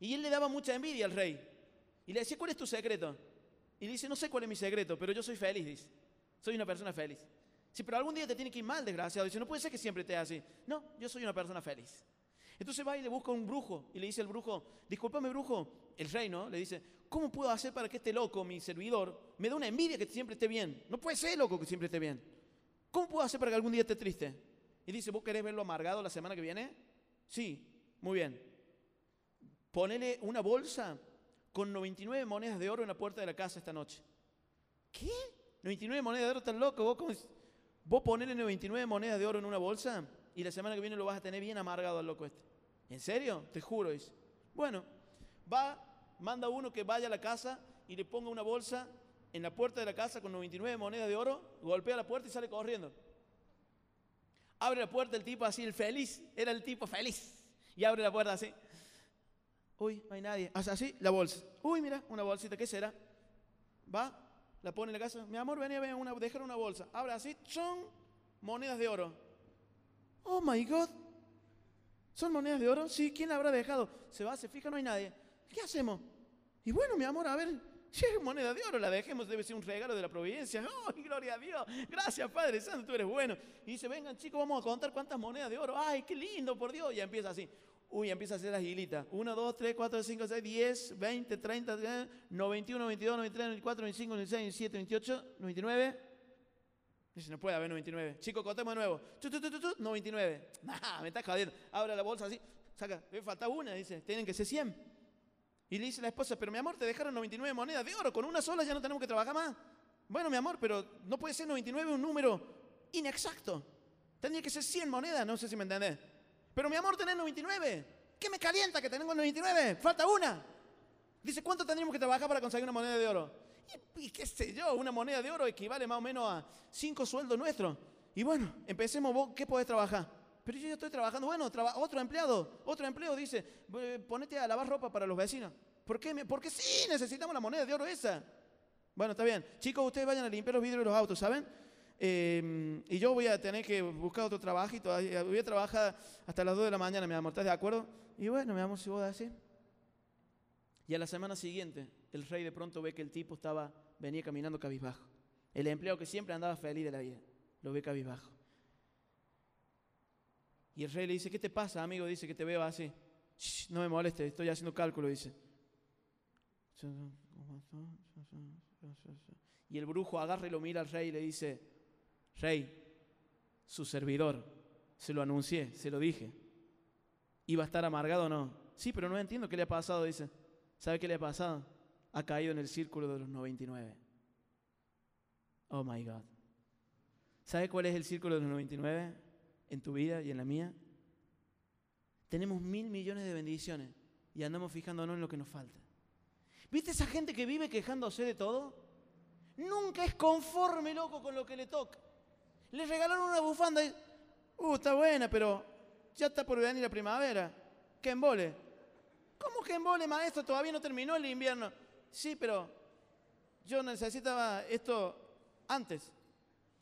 Speaker 1: Y él le daba mucha envidia al rey. Y le decía, ¿cuál es tu secreto? Y dice, no sé cuál es mi secreto, pero yo soy feliz, dice. Soy una persona feliz. Sí, pero algún día te tiene que ir mal, desgraciado. Dice, no puede ser que siempre te así. No, yo soy una persona feliz. Entonces va y le busca un brujo y le dice al brujo, discúlpame brujo, el rey, ¿no? Le dice, ¿cómo puedo hacer para que este loco, mi servidor, me dé una envidia que siempre esté bien? No puede ser loco que siempre esté bien. ¿Cómo puedo hacer para que algún día esté triste? Y dice, ¿vos querés verlo amargado la semana que viene? Sí, muy bien. Ponele una bolsa con 99 monedas de oro en la puerta de la casa esta noche. ¿Qué? ¿99 monedas de oro tan loco? ¿Vos, cómo... ¿Vos ponele 99 monedas de oro en una bolsa? Y la semana que viene lo vas a tener bien amargado al loco este. ¿En serio? Te juro, dice. Bueno, va, manda uno que vaya a la casa y le ponga una bolsa en la puerta de la casa con 99 monedas de oro, golpea la puerta y sale corriendo. Abre la puerta el tipo así, el feliz, era el tipo feliz. Y abre la puerta así. Uy, no hay nadie. Hace así, la bolsa. Uy, mira, una bolsita, ¿qué será? Va, la pone en la casa. Mi amor, venía, ven, una, dejar una bolsa. Abre así, son monedas de oro. Oh my God. ¿Son monedas de oro? Sí, ¿quién la habrá dejado? Se va, se fija, no hay nadie. ¿Qué hacemos? Y bueno, mi amor, a ver, es moneda de oro, la dejemos, debe ser un regalo de la providencia. ¡Oh, gloria a Dios! Gracias, Padre Santo, tú eres bueno. Y dice, vengan chicos, vamos a contar cuántas monedas de oro. ¡Ay, qué lindo, por Dios! Y empieza así. Uy, empieza a hacer las hilitas. 1, 2, 3, 4, 5, 6, 10, 20, 30, 91, 92, 93, 94, 95, 96, 97, 28, 99. Dice, no puede haber 99. Chicos, contemos de nuevo. 99. Nah, me está jodiendo. Abre la bolsa así. Saca. Me falta una. Dice, tienen que ser 100. Y le dice la esposa, pero mi amor, te dejaron 99 monedas de oro. Con una sola ya no tenemos que trabajar más. Bueno, mi amor, pero no puede ser 99 un número inexacto. Tendría que ser 100 monedas. No sé si me entendés. Pero mi amor, tenés 99. ¿Qué me calienta que tenemos 99? Falta una. Dice, ¿cuánto tendríamos que trabajar para conseguir una moneda de oro? Y, qué sé yo, una moneda de oro equivale más o menos a cinco sueldos nuestros. Y bueno, empecemos, vos, ¿qué podés trabajar? Pero yo ya estoy trabajando, bueno, otro empleado, otro empleo dice, ponete a lavar ropa para los vecinos. ¿Por qué? Porque sí, necesitamos la moneda de oro esa. Bueno, está bien. Chicos, ustedes vayan a limpiar los vidrios de los autos, ¿saben? Em, y yo voy a tener que buscar otro trabajo y voy a trabajar hasta las 2 de la mañana, mi amor, ¿estás de acuerdo? Y bueno, mi amor, si vos. Y a la semana siguiente, el rey de pronto ve que el tipo estaba, venía caminando cabizbajo. El empleado que siempre andaba feliz de la vida, lo ve cabizbajo. Y el rey le dice, ¿qué te pasa, amigo? Dice que te veo así. no me moleste, estoy haciendo cálculo, dice. Y el brujo agarra y lo mira al rey y le dice, Rey, su servidor, se lo anuncié, se lo dije. ¿Iba a estar amargado o no? Sí, pero no entiendo qué le ha pasado, dice. ¿Sabe qué le ha pasado? Ha caído en el círculo de los 99. Oh my God. ¿Sabe cuál es el círculo de los 99 en tu vida y en la mía? Tenemos mil millones de bendiciones y andamos fijándonos en lo que nos falta. ¿Viste esa gente que vive quejándose de todo? Nunca es conforme, loco, con lo que le toca. Le regalaron una bufanda y, uh, está buena, pero ya está por venir la primavera. ¿Qué embole? ¿Cómo que embole, maestro? Todavía no terminó el invierno. Sí, pero yo necesitaba esto antes.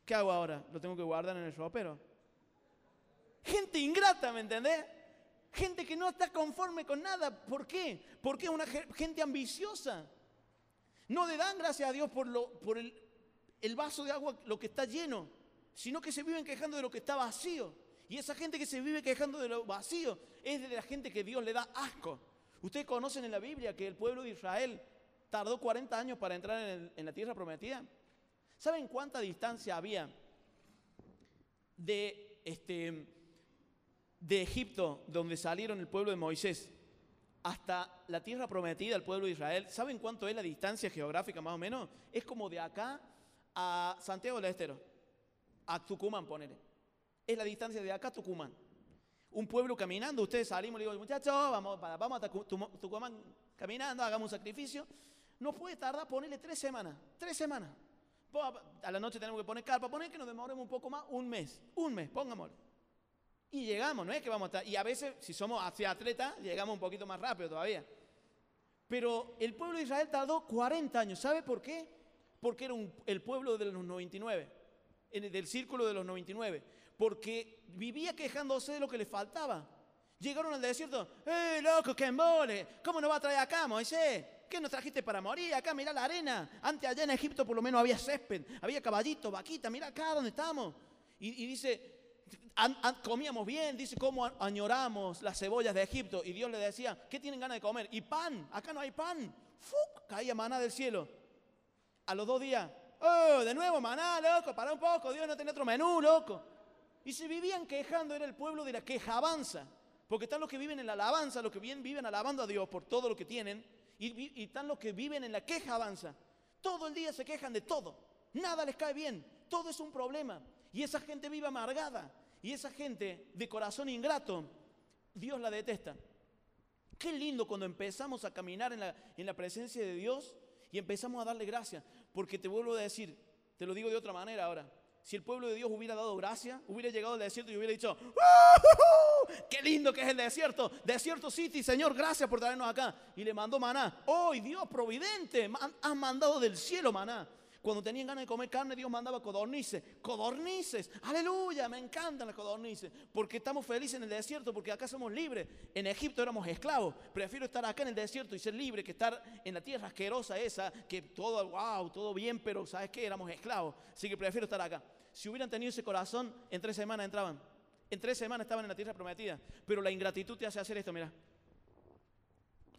Speaker 1: ¿Qué hago ahora? ¿Lo tengo que guardar en el ropero? Gente ingrata, ¿me entendés? Gente que no está conforme con nada. ¿Por qué? Porque es una gente ambiciosa. No le dan gracias a Dios por, el vaso de agua, lo que está lleno sino que se viven quejando de lo que está vacío. Y esa gente que se vive quejando de lo vacío es de la gente que Dios le da asco. Ustedes conocen en la Biblia que el pueblo de Israel tardó 40 años para entrar en, la tierra prometida. ¿Saben cuánta distancia había de, este, de Egipto, donde salieron el pueblo de Moisés, hasta la tierra prometida, el pueblo de Israel? ¿Saben cuánto es la distancia geográfica más o menos? Es como de acá a Santiago del Estero a Tucumán, ponele. Es la distancia de acá a Tucumán. Un pueblo caminando, ustedes salimos y digo, muchachos, vamos, vamos a Tucumán caminando, hagamos un sacrificio. No puede tardar, ponerle tres semanas, tres semanas. A la noche tenemos que poner carpa, poner que nos demoremos un poco más, un mes, un mes, pongámoslo. Y llegamos, no es que vamos a estar, y a veces, si somos hacia atletas, llegamos un poquito más rápido todavía. Pero el pueblo de Israel tardó 40 años, ¿sabe por qué? Porque era el pueblo de los 99 del círculo de los 99, porque vivía quejándose de lo que le faltaba. Llegaron al desierto, ¡eh, loco, qué embole! ¿Cómo nos va a traer acá, Moisés? ¿Qué nos trajiste para morir? Acá, mira la arena. Antes allá en Egipto por lo menos había césped, había caballito, vaquita, mira acá donde estamos. Y, dice, comíamos bien, dice cómo añoramos las cebollas de Egipto. Y Dios le decía, ¿qué tienen ganas de comer? Y pan, acá no hay pan. ¡Fuc! Caía maná del cielo. A los dos días, Oh, de nuevo maná, loco, para un poco, Dios no tiene otro menú, loco. Y se vivían quejando, era el pueblo de la quejabanza. Porque están los que viven en la alabanza, los que bien viven alabando a Dios por todo lo que tienen, y, están los que viven en la quejabanza. Todo el día se quejan de todo. Nada les cae bien. Todo es un problema. Y esa gente vive amargada. Y esa gente de corazón ingrato, Dios la detesta. Qué lindo cuando empezamos a caminar en la, en la presencia de Dios Y empezamos a darle gracias, porque te vuelvo a decir, te lo digo de otra manera ahora. Si el pueblo de Dios hubiera dado gracia, hubiera llegado al desierto y hubiera dicho, ¡Uh! ¡qué lindo que es el desierto! Desierto City, Señor, gracias por traernos acá. Y le mandó maná. ¡Oh, Dios providente! Has mandado del cielo maná. Cuando tenían ganas de comer carne, Dios mandaba codornices. Codornices. Aleluya, me encantan las codornices. Porque estamos felices en el desierto, porque acá somos libres. En Egipto éramos esclavos. Prefiero estar acá en el desierto y ser libre que estar en la tierra asquerosa esa, que todo, wow, todo bien, pero ¿sabes qué? Éramos esclavos. Así que prefiero estar acá. Si hubieran tenido ese corazón, en tres semanas entraban. En tres semanas estaban en la tierra prometida. Pero la ingratitud te hace hacer esto, mira.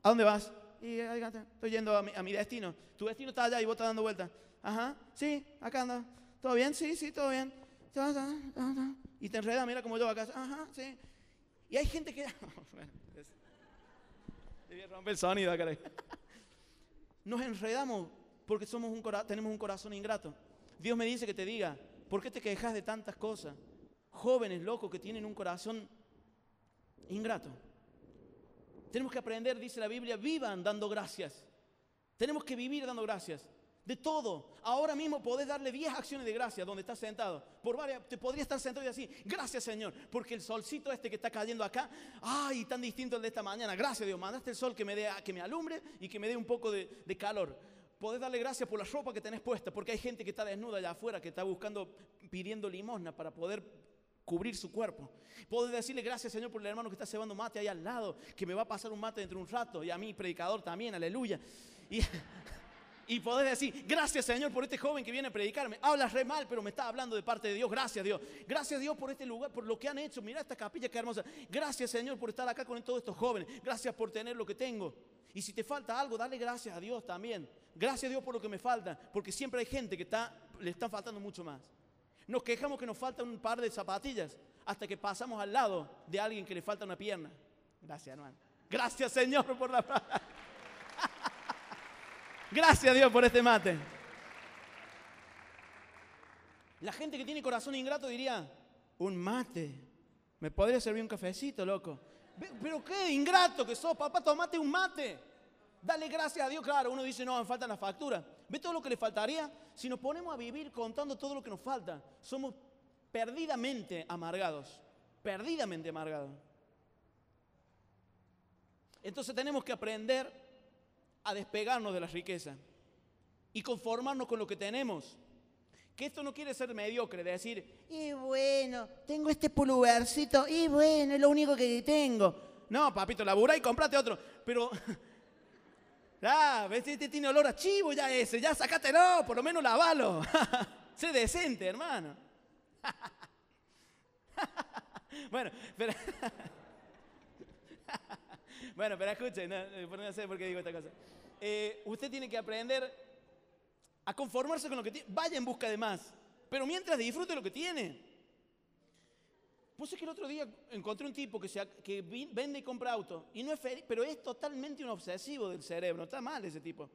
Speaker 1: ¿A dónde vas? Y estoy yendo a mi, a mi destino. Tu destino está allá y vos estás dando vueltas. Ajá, sí, acá anda. ¿Todo bien? Sí, sí, todo bien. Y te enredas, mira como yo acá. Ajá, sí. Y hay gente que... Debía romper el sonido acá. Nos enredamos porque somos un tenemos un corazón ingrato. Dios me dice que te diga, ¿por qué te quejas de tantas cosas? Jóvenes locos que tienen un corazón ingrato. Tenemos que aprender, dice la Biblia, vivan dando gracias. Tenemos que vivir dando gracias. De todo. Ahora mismo podés darle 10 acciones de gracias donde estás sentado. Por varias, te podría estar sentado y decir, gracias Señor, porque el solcito este que está cayendo acá, ay, tan distinto al de esta mañana. Gracias Dios, mandaste el sol que me, dé, que me alumbre y que me dé un poco de, calor. Podés darle gracias por la ropa que tenés puesta, porque hay gente que está desnuda allá afuera, que está buscando, pidiendo limosna para poder cubrir su cuerpo. Podés decirle gracias Señor por el hermano que está cebando mate ahí al lado, que me va a pasar un mate dentro de un rato, y a mí, predicador también, aleluya. y podés decir, gracias Señor por este joven que viene a predicarme. Hablas re mal, pero me está hablando de parte de Dios. Gracias Dios. Gracias Dios por este lugar, por lo que han hecho. Mira esta capilla que hermosa. Gracias Señor por estar acá con todos estos jóvenes. Gracias por tener lo que tengo. Y si te falta algo, dale gracias a Dios también. Gracias Dios por lo que me falta, porque siempre hay gente que le están faltando mucho más. Nos quejamos que nos falta un par de zapatillas hasta que pasamos al lado de alguien que le falta una pierna. Gracias, hermano. Gracias, Señor, por la Gracias Dios por este mate. La gente que tiene corazón ingrato diría, un mate. ¿Me podría servir un cafecito, loco? Pero qué ingrato que sos, papá, tomate un mate. Dale gracias a Dios, claro. Uno dice, no, me faltan las facturas. ¿Ve todo lo que le faltaría? Si nos ponemos a vivir contando todo lo que nos falta, somos perdidamente amargados. Perdidamente amargados. Entonces tenemos que aprender a despegarnos de la riqueza y conformarnos con lo que tenemos. Que esto no quiere ser mediocre, de decir, y bueno, tengo este pulvercito, y bueno, es lo único que tengo. No, papito, labura y comprate otro. Pero, ah, ves, este tiene olor a chivo ya ese, ya sacátelo, por lo menos lavalo. sé decente, hermano. bueno, pero... Bueno, pero escuchen, no, sé por qué digo esta cosa. Eh, usted tiene que aprender a conformarse con lo que tiene. Vaya en busca de más. Pero mientras disfrute lo que tiene. Pues es que el otro día encontré un tipo que, vende y compra auto. Y no es feliz, pero es totalmente un obsesivo del cerebro. Está mal ese tipo.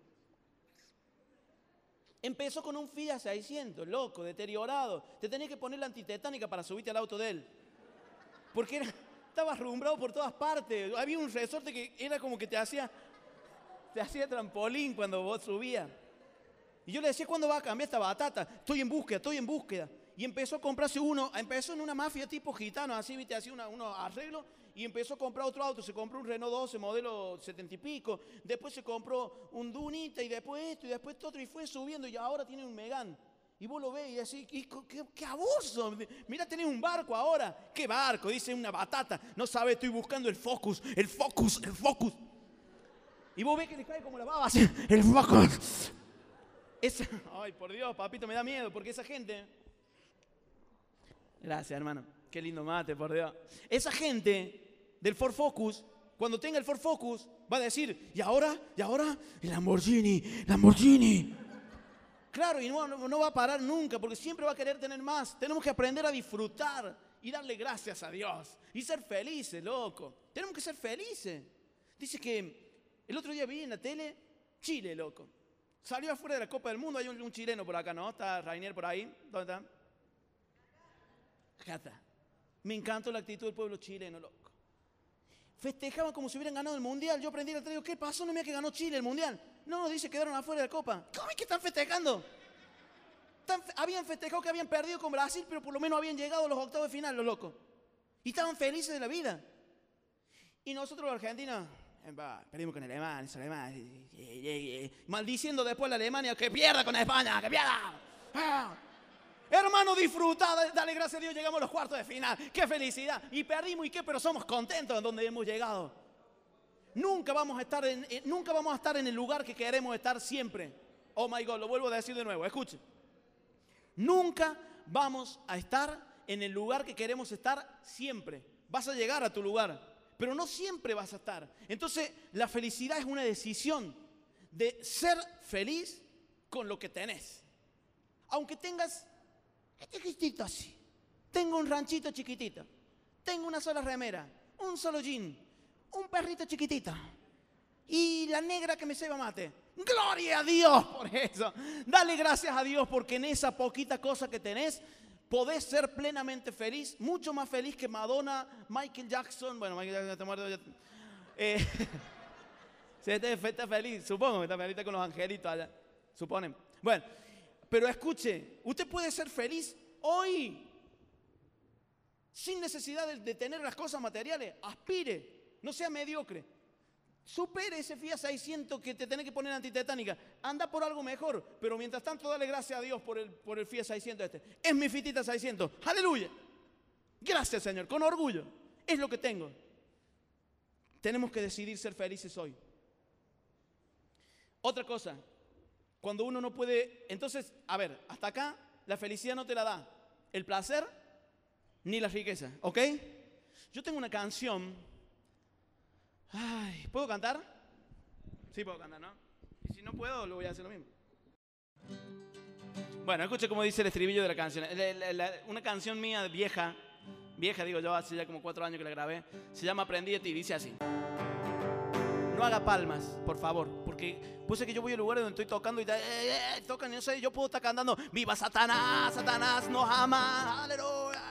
Speaker 1: Empezó con un Fiat 600, loco, deteriorado. Te tenés que poner la antitetánica para subirte al auto de él. Porque era, estaba arrumbrado por todas partes. Había un resorte que era como que te hacía, te hacía trampolín cuando vos subías. Y yo le decía, ¿cuándo va a cambiar esta batata? Estoy en búsqueda, estoy en búsqueda. Y empezó a comprarse uno, empezó en una mafia tipo gitano, así, viste, hacía unos arreglos, y empezó a comprar otro auto. Se compró un Renault 12, modelo 70 y pico. Después se compró un Dunita, y después esto, y después otro, y fue subiendo, y ahora tiene un Megán. Y vos lo ves y decís, ¿qué, qué, abuso. Mira, tenés un barco ahora. ¿Qué barco? Dice una batata. No sabe, estoy buscando el focus, el focus, el focus. Y vos ves que le cae como la baba así, el focus. ay, por Dios, papito, me da miedo porque esa gente... Gracias, hermano. Qué lindo mate, por Dios. Esa gente del Ford Focus, cuando tenga el Ford Focus, va a decir, ¿y ahora? ¿Y ahora? El Lamborghini, Lamborghini. Claro, y no, va a parar nunca, porque siempre va a querer tener más. Tenemos que aprender a disfrutar y darle gracias a Dios. Y ser felices, loco. Tenemos que ser felices. Dice que el otro día vi en la tele Chile, loco. Salió afuera de la Copa del Mundo, hay un, chileno por acá, ¿no? Está Rainier por ahí. ¿Dónde está? Está. Me encanta la actitud del pueblo chileno, loco. festejaban como si hubieran ganado el mundial. Yo aprendí el día, ¿qué pasó? No me que ganó Chile el mundial. No, dice quedaron afuera de la copa. ¿Cómo es que están festejando? Habían festejado que habían perdido con Brasil, pero por lo menos habían llegado a los octavos de final, los locos. Y estaban felices de la vida. Y nosotros los argentinos, eh, perdimos con Alemania, es Alemania, eh, maldiciendo después la Alemania, que pierda con España, que pierda. Ah. Hermano, disfruta, dale gracias a Dios, llegamos a los cuartos de final. ¡Qué felicidad! Y perdimos y qué, pero somos contentos en donde hemos llegado. Nunca vamos a estar en, eh, nunca vamos a estar en el lugar que queremos estar siempre. Oh my God, lo vuelvo a decir de nuevo, escuchen. Nunca vamos a estar en el lugar que queremos estar siempre. Vas a llegar a tu lugar, pero no siempre vas a estar. Entonces, la felicidad es una decisión de ser feliz con lo que tenés. Aunque tengas chiquitito así. Tengo un ranchito chiquitito. Tengo una sola remera, un solo jean, un perrito chiquitito. Y la negra que me ceba mate. Gloria a Dios por eso. Dale gracias a Dios porque en esa poquita cosa que tenés podés ser plenamente feliz, mucho más feliz que Madonna, Michael Jackson. Bueno, Michael Jackson está muerto. ya- Eh, feliz, supongo que está feliz con los angelitos allá. Suponen. Bueno, pero escuche, usted puede ser feliz hoy sin necesidad de tener las cosas materiales. Aspire, no sea mediocre. Supere ese Fiat 600 que te tenés que poner antitetánica. Anda por algo mejor. Pero mientras tanto, dale gracias a Dios por el, por el Fiat 600 este. Es mi fitita 600. Aleluya. Gracias, Señor. Con orgullo. Es lo que tengo. Tenemos que decidir ser felices hoy. Otra cosa. Cuando uno no puede... Entonces, a ver, hasta acá la felicidad no te la da. El placer ni la riqueza. ¿Ok? Yo tengo una canción Ay, ¿puedo cantar? Sí, puedo cantar, ¿no? Y si no puedo, lo voy a hacer lo mismo. Bueno, escuche cómo dice el estribillo de la canción. Una canción mía vieja, vieja digo yo, hace ya como cuatro años que la grabé, se llama Aprendí de ti, dice así. No haga palmas, por favor, porque puede ser que yo voy a lugares donde estoy tocando y eh, eh, tocan, y no sé, yo puedo estar cantando, viva Satanás, Satanás nos ama, aleluya.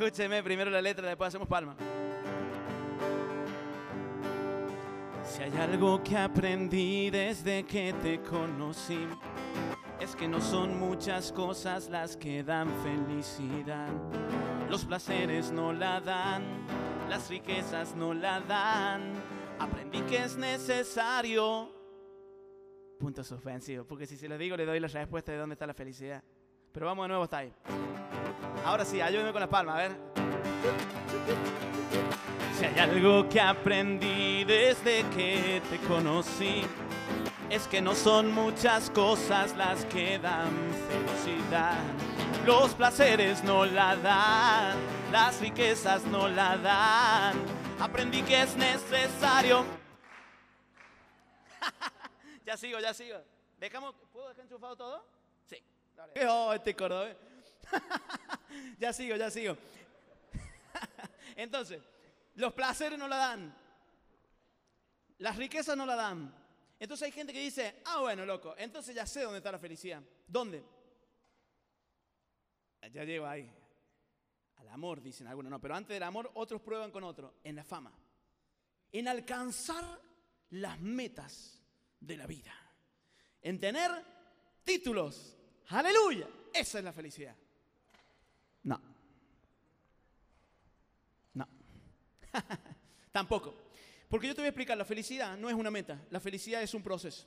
Speaker 1: Escúcheme primero la letra, después hacemos palmas. Si hay algo que aprendí desde que te conocí, es que no son muchas cosas las que dan felicidad. Los placeres no la dan, las riquezas no la dan. Aprendí que es necesario. Punto suspensivo, porque si se lo digo le doy la respuesta de dónde está la felicidad. Pero vamos de nuevo hasta ahí. Ahora sí, ayúdeme con las palmas, a ver. Si hay algo que aprendí desde que te conocí, es que no son muchas cosas las que dan felicidad. Los placeres no la dan, las riquezas no la dan. Aprendí que es necesario. ya sigo, ya sigo. Dejamos, ¿Puedo dejar enchufado todo? Sí. Oh, este cordobés. ya sigo, ya sigo. Entonces, los placeres no la dan. Las riquezas no la dan. Entonces hay gente que dice, ah, bueno, loco, entonces ya sé dónde está la felicidad. ¿Dónde? Ya llego ahí. Al amor, dicen algunos, no, pero antes del amor, otros prueban con otro, en la fama. En alcanzar las metas de la vida. En tener títulos. Aleluya. Esa es la felicidad. No. No. Tampoco. Porque yo te voy a explicar, la felicidad no es una meta, la felicidad es un proceso.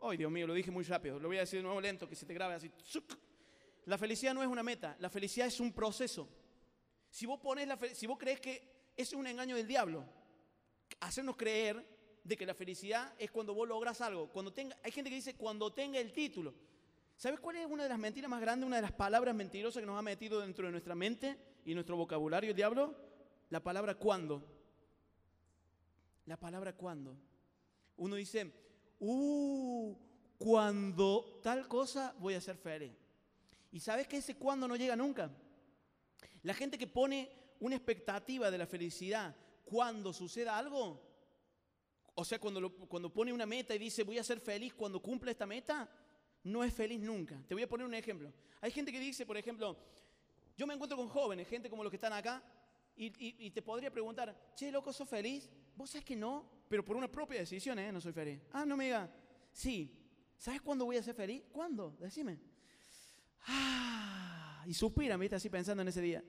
Speaker 1: Ay, Dios mío, lo dije muy rápido, lo voy a decir de nuevo lento, que se te grabe así. La felicidad no es una meta, la felicidad es un proceso. Si vos, pones la si vos crees que es un engaño del diablo, hacernos creer de que la felicidad es cuando vos logras algo. Cuando tenga, hay gente que dice cuando tenga el título. ¿Sabes cuál es una de las mentiras más grandes, una de las palabras mentirosas que nos ha metido dentro de nuestra mente y nuestro vocabulario el diablo? La palabra cuando. La palabra cuando. Uno dice, uh, cuando tal cosa voy a ser feliz. ¿Y sabes que ese cuando no llega nunca? La gente que pone una expectativa de la felicidad cuando suceda algo, o sea, cuando, cuando pone una meta y dice voy a ser feliz cuando cumple esta meta, no es feliz nunca. Te voy a poner un ejemplo. Hay gente que dice, por ejemplo, yo me encuentro con jóvenes, gente como los que están acá, Y, y- y te podría preguntar, che, loco, ¿sos feliz? Vos sabés que no, pero por una propia decisión, ¿eh? No soy feliz. Ah, no me diga, sí. ¿Sabes cuándo voy a ser feliz? ¿Cuándo? Decime. Ah, y suspiran, ¿viste? Así pensando en ese día.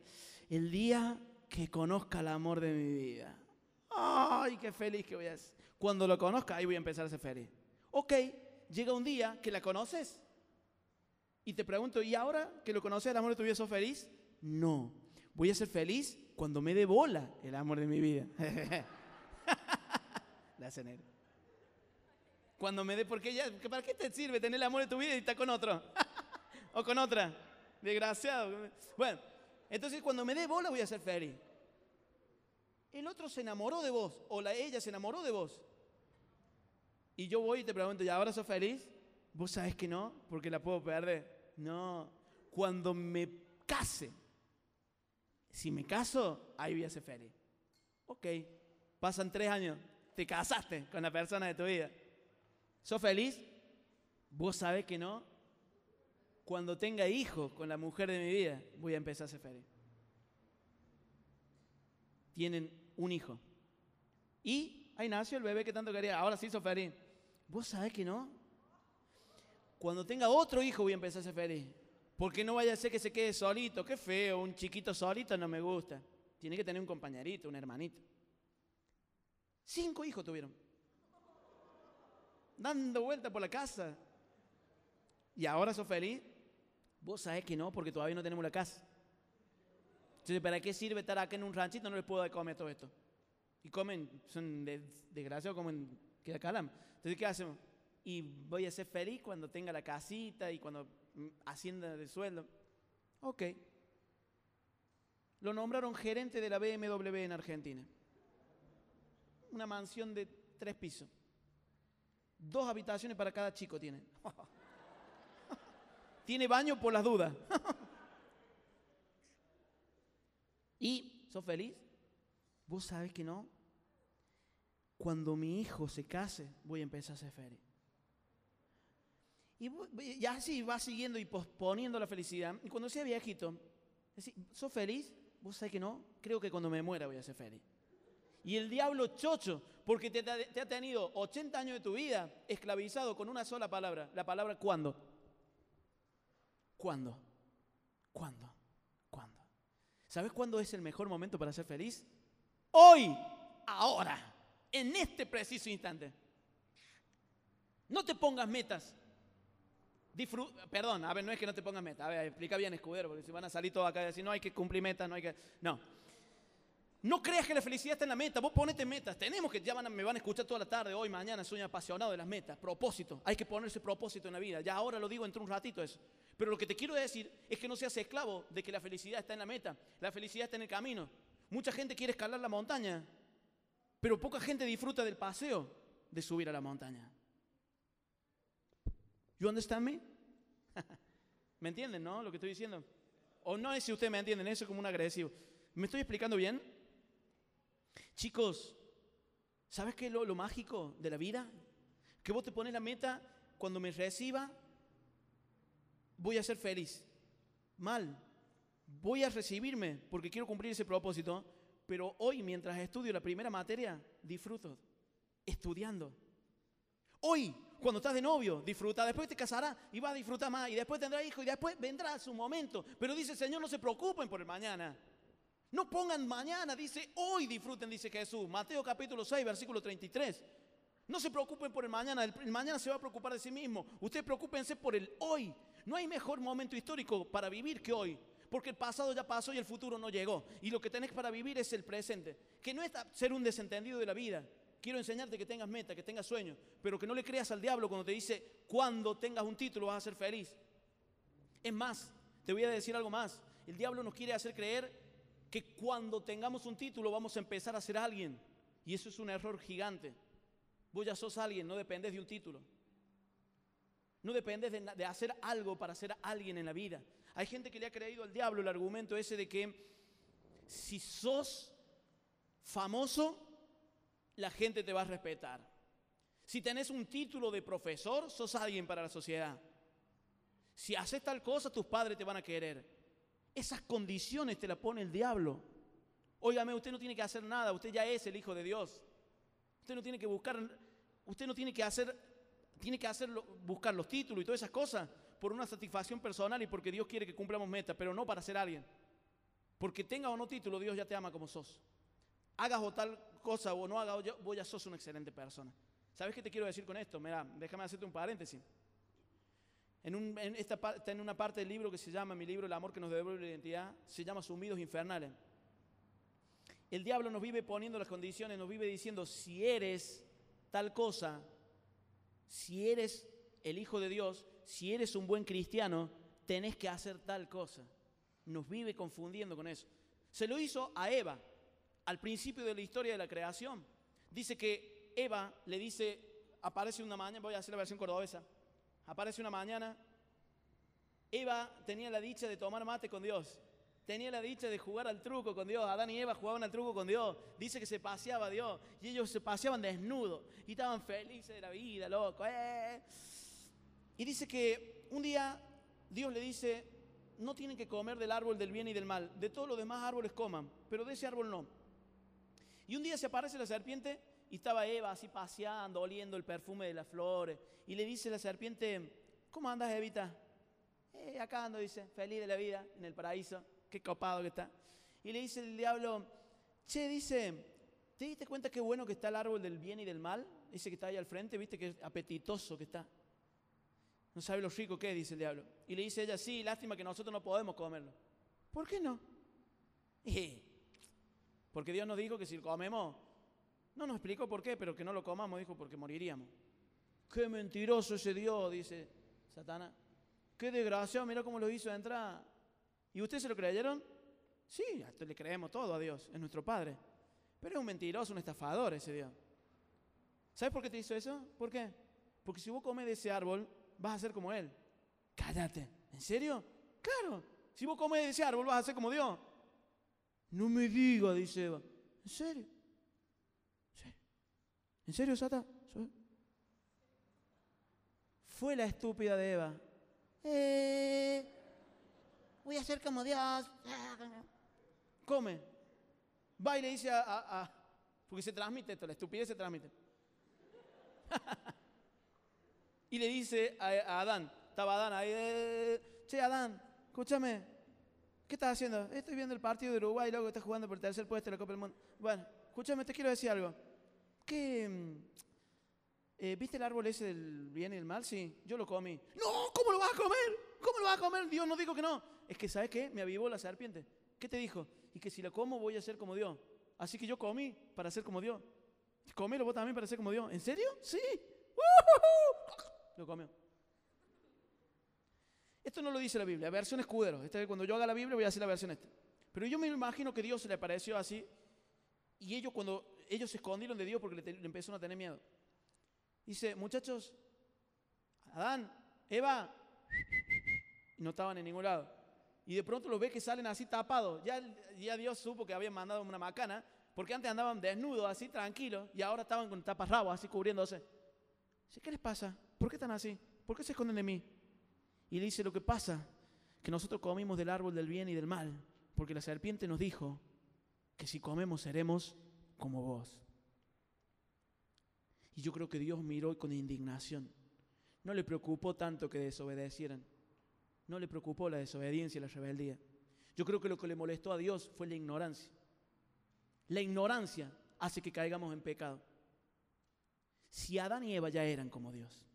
Speaker 1: El día que conozca el amor de mi vida. Ay, qué feliz que voy a ser. Cuando lo conozca, ahí voy a empezar a ser feliz. Ok, llega un día que la conoces. Y te pregunto, ¿y ahora que lo conoces el amor de tu vida, sos feliz? No. Voy a ser feliz cuando me dé bola el amor de mi vida. la hace negro. Cuando me dé, porque ya, ¿para qué te sirve tener el amor de tu vida y estar con otro? o con otra. Desgraciado. Bueno, entonces cuando me dé bola voy a ser feliz. El otro se enamoró de vos, o la ella se enamoró de vos. Y yo voy y te pregunto, ¿y ahora sos feliz? Vos sabés que no, porque la puedo perder. No, cuando me case, si me caso, ahí voy a ser feliz. Ok, pasan tres años, te casaste con la persona de tu vida. ¿Sos feliz? Vos sabés que no. Cuando tenga hijos con la mujer de mi vida, voy a empezar a ser feliz. Tienen un hijo. Y ahí nació el bebé que tanto quería. Ahora sí sos feliz. ¿Vos sabés que no? Cuando tenga otro hijo voy a empezar a ser feliz. Porque no vaya a ser que se quede solito. Qué feo, un chiquito solito no me gusta. Tiene que tener un compañerito, un hermanito. Cinco hijos tuvieron. Dando vuelta por la casa. ¿Y ahora sos feliz? Vos sabés que no, porque todavía no tenemos la casa. Entonces, ¿para qué sirve estar acá en un ranchito? No les puedo dar comer todo esto. Y comen, son de- desgraciados, comen que calam. Entonces, ¿qué hacemos? Y voy a ser feliz cuando tenga la casita y cuando hacienda de sueldo. Ok. Lo nombraron gerente de la BMW en Argentina. Una mansión de tres pisos. Dos habitaciones para cada chico tiene. tiene baño por las dudas. ¿Y sos feliz? ¿Vos sabés que no? Cuando mi hijo se case, voy a empezar a ser feliz. Y y así va siguiendo y posponiendo la felicidad. Y cuando sea viejito, decís, ¿sos feliz? ¿Vos sabés que no? Creo que cuando me muera voy a ser feliz. Y el diablo chocho, porque te, te ha tenido 80 años de tu vida esclavizado con una sola palabra. La palabra ¿cuándo? ¿Cuándo? ¿Cuándo? ¿Cuándo? ¿Sabes cuándo es el mejor momento para ser feliz? Hoy, ahora, en este preciso instante. No te pongas metas. Perdón, a ver, no es que no te pongas metas. A ver, explica bien, escudero, porque si van a salir todos acá y decir, no hay que cumplir metas, no hay que. No. No creas que la felicidad está en la meta. Vos ponete metas. Tenemos que, ya van a- me van a escuchar toda la tarde, hoy, mañana. Soy apasionado de las metas. Propósito. Hay que ponerse propósito en la vida. Ya ahora lo digo entre un ratito eso. Pero lo que te quiero decir es que no seas esclavo de que la felicidad está en la meta. La felicidad está en el camino. Mucha gente quiere escalar la montaña, pero poca gente disfruta del paseo de subir a la montaña. You understand me? ¿Me entienden, no? Lo que estoy diciendo. O no es si ustedes me entienden, eso es como un agresivo. ¿Me estoy explicando bien? Chicos, ¿sabes qué es lo, lo mágico de la vida? Que vos te pones la meta, cuando me reciba, voy a ser feliz. Mal. Voy a recibirme porque quiero cumplir ese propósito, pero hoy mientras estudio la primera materia, disfruto estudiando. Hoy, cuando estás de novio, disfruta. Después te casarás y vas a disfrutar más. Y después tendrás hijos y después vendrá su momento. Pero dice el Señor, no se preocupen por el mañana. No pongan mañana, dice hoy disfruten, dice Jesús. Mateo capítulo 6, versículo 33. No se preocupen por el mañana, el, mañana se va a preocupar de sí mismo. Ustedes preocúpense por el hoy. No hay mejor momento histórico para vivir que hoy. Porque el pasado ya pasó y el futuro no llegó. Y lo que tenés para vivir es el presente. Que no es ser un desentendido de la vida. Quiero enseñarte que tengas meta, que tengas sueños, pero que no le creas al diablo cuando te dice, cuando tengas un título vas a ser feliz. Es más, te voy a decir algo más. El diablo nos quiere hacer creer que cuando tengamos un título vamos a empezar a ser alguien. Y eso es un error gigante. Vos ya sos alguien, no dependés de un título. No dependes de, de hacer algo para ser alguien en la vida. Hay gente que le ha creído al diablo el argumento ese de que si sos famoso, la gente te va a respetar. Si tenés un título de profesor, sos alguien para la sociedad. Si haces tal cosa, tus padres te van a querer. Esas condiciones te las pone el diablo. Óigame, usted no tiene que hacer nada, usted ya es el Hijo de Dios. Usted no tiene que buscar, usted no tiene que hacer, tiene que hacerlo, buscar los títulos y todas esas cosas por una satisfacción personal y porque Dios quiere que cumplamos metas, pero no para ser alguien. Porque tenga o no título, Dios ya te ama como sos. Hagas o tal cosa o no hagas, vos ya sos una excelente persona. ¿Sabes qué te quiero decir con esto? Mira, déjame hacerte un paréntesis. En, esta, está en una parte del libro que se llama, mi libro, El amor que nos devuelve la identidad, se llama Sumidos Infernales. El diablo nos vive poniendo las condiciones, nos vive diciendo, si eres tal cosa, si eres el Hijo de Dios, si eres un buen cristiano, tenés que hacer tal cosa. Nos vive confundiendo con eso. Se lo hizo a Eva al principio de la historia de la creación. Dice que Eva le dice, aparece una mañana, voy a hacer la versión cordobesa, aparece una mañana, Eva tenía la dicha de tomar mate con Dios, tenía la dicha de jugar al truco con Dios, Adán y Eva jugaban al truco con Dios, dice que se paseaba Dios y ellos se paseaban desnudos y estaban felices de la vida, loco. Eh. Y dice que un día Dios le dice, no tienen que comer del árbol del bien y del mal, de todos los demás árboles coman, pero de ese árbol no. Y un día se aparece la serpiente y estaba Eva así paseando, oliendo el perfume de las flores. Y le dice la serpiente, ¿cómo andas Evita? Eh, acá ando, dice, feliz de la vida, en el paraíso. Qué copado que está. Y le dice el diablo, che, dice, ¿te diste cuenta qué bueno que está el árbol del bien y del mal? Dice que está ahí al frente, viste que apetitoso que está. No sabe lo rico que es, dice el diablo. Y le dice ella, sí, lástima que nosotros no podemos comerlo. ¿Por qué no? Y porque Dios nos dijo que si lo comemos, no nos explicó por qué, pero que no lo comamos, dijo, porque moriríamos. Qué mentiroso ese Dios, dice Satanás. Qué desgraciado, mira cómo lo hizo entrar. ¿Y ustedes se lo creyeron? Sí, le creemos todo a Dios, es nuestro Padre. Pero es un mentiroso, un estafador ese Dios. ¿Sabes por qué te hizo eso? ¿Por qué? Porque si vos comes de ese árbol, vas a ser como Él. Cállate. ¿En serio? Claro. Si vos comes de ese árbol, vas a ser como Dios. No me diga, dice Eva. ¿En serio? ¿En serio, Sata? Fue la estúpida de Eva. Eh, voy a ser como Dios. Come. Va y le dice a, porque se transmite esto, la estupidez se transmite. y le dice a, Adán, estaba Adán ahí, eh, che Adán, escúchame, ¿Qué estás haciendo? Estoy viendo el partido de Uruguay, luego estás jugando por el tercer puesto de la Copa del Mundo. Bueno, escúchame, te quiero decir algo. ¿Qué, mm, eh, ¿Viste el árbol ese del bien y el mal? Sí, yo lo comí. No, ¿cómo lo vas a comer? ¿Cómo lo vas a comer? Dios no dijo que no. Es que, ¿sabes qué? Me avivó la serpiente. ¿Qué te dijo? Y que si la como voy a ser como Dios. Así que yo comí para ser como Dios. Comelo vos también para ser como Dios. ¿En serio? Sí. Lo comió. Esto no lo dice la Biblia, versión escudero. Este, cuando yo haga la Biblia voy a hacer la versión esta. Pero yo me imagino que Dios se le pareció así. Y ellos cuando ellos se escondieron de Dios porque le, le empezaron a tener miedo. Dice, muchachos, Adán, Eva, y no estaban en ningún lado. Y de pronto los ve que salen así tapados. Ya, ya Dios supo que habían mandado una macana, porque antes andaban desnudos, así tranquilos, y ahora estaban con taparrabos, así cubriéndose. Dice, ¿qué les pasa? ¿Por qué están así? ¿Por qué se esconden de mí? Y dice, lo que pasa, que nosotros comimos del árbol del bien y del mal, porque la serpiente nos dijo que si comemos seremos como vos. Y yo creo que Dios miró con indignación. No le preocupó tanto que desobedecieran. No le preocupó la desobediencia y la rebeldía. Yo creo que lo que le molestó a Dios fue la ignorancia. La ignorancia hace que caigamos en pecado. Si Adán y Eva ya eran como Dios,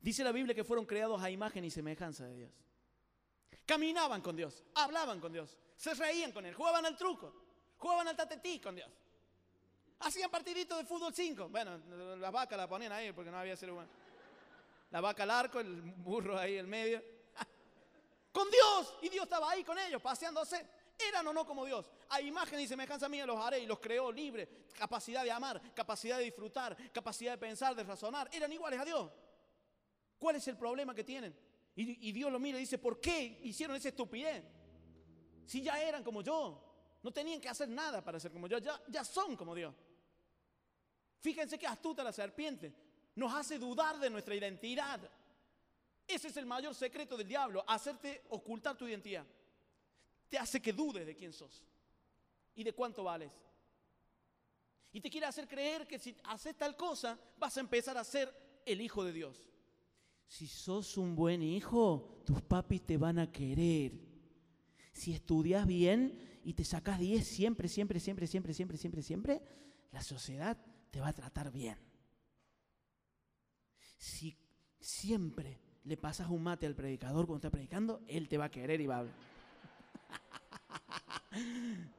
Speaker 1: Dice la Biblia que fueron creados a imagen y semejanza de Dios. Caminaban con Dios, hablaban con Dios, se reían con Él, jugaban al truco, jugaban al tatetí con Dios. Hacían partiditos de fútbol 5. Bueno, las vacas la ponían ahí porque no había ser humano. La vaca al arco, el burro ahí en medio. con Dios. Y Dios estaba ahí con ellos, paseándose. Eran o no como Dios. A imagen y semejanza mía los haré y los creó libres. Capacidad de amar, capacidad de disfrutar, capacidad de pensar, de razonar. Eran iguales a Dios. ¿Cuál es el problema que tienen? Y, Dios lo mira y dice, ¿por qué hicieron esa estupidez? Si ya eran como yo, no tenían que hacer nada para ser como yo, ya, ya son como Dios. Fíjense qué astuta la serpiente, nos hace dudar de nuestra identidad. Ese es el mayor secreto del diablo, hacerte ocultar tu identidad. Te hace que dudes de quién sos. y de cuánto vales. Y te quiere hacer creer que si haces tal cosa, vas a empezar a ser el hijo de Dios. Si sos un buen hijo, tus papis te van a querer. Si estudias bien y te sacas 10 siempre, siempre, siempre, siempre, siempre, siempre, siempre, la sociedad te va a tratar bien. Si siempre le pasas un mate al predicador cuando está predicando, él te va a querer y va a hablar.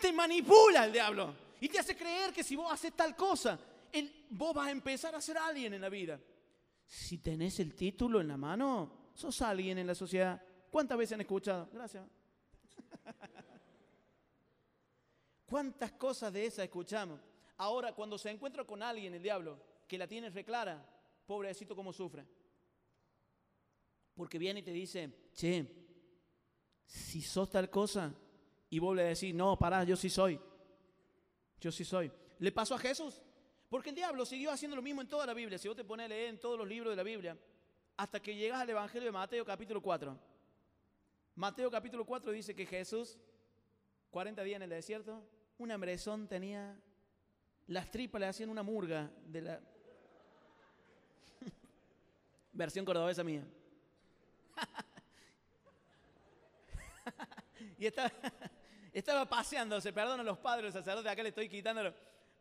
Speaker 1: te manipula el diablo y te hace creer que si vos haces tal cosa, vos vas a empezar a ser alguien en la vida. Si tenés el título en la mano, sos alguien en la sociedad. ¿Cuántas veces han escuchado? Gracias. ¿Cuántas cosas de esas escuchamos? Ahora, cuando se encuentra con alguien, el diablo, que la tiene reclara, pobrecito cómo sufre. Porque viene y te dice, che, si sos tal cosa, y vos le decís, no, pará, yo sí soy. Yo sí soy. ¿Le pasó a Jesús? Porque el diablo siguió haciendo lo mismo en toda la Biblia. Si vos te pones a leer en todos los libros de la Biblia, hasta que llegas al Evangelio de Mateo capítulo 4. Mateo capítulo 4 dice que Jesús, 40 días en el desierto, un hambrezón tenía, las tripas le hacían una murga de la... Versión cordobesa mía. y estaba, estaba paseándose, perdón a los padres, los sacerdotes, acá le estoy quitándolo.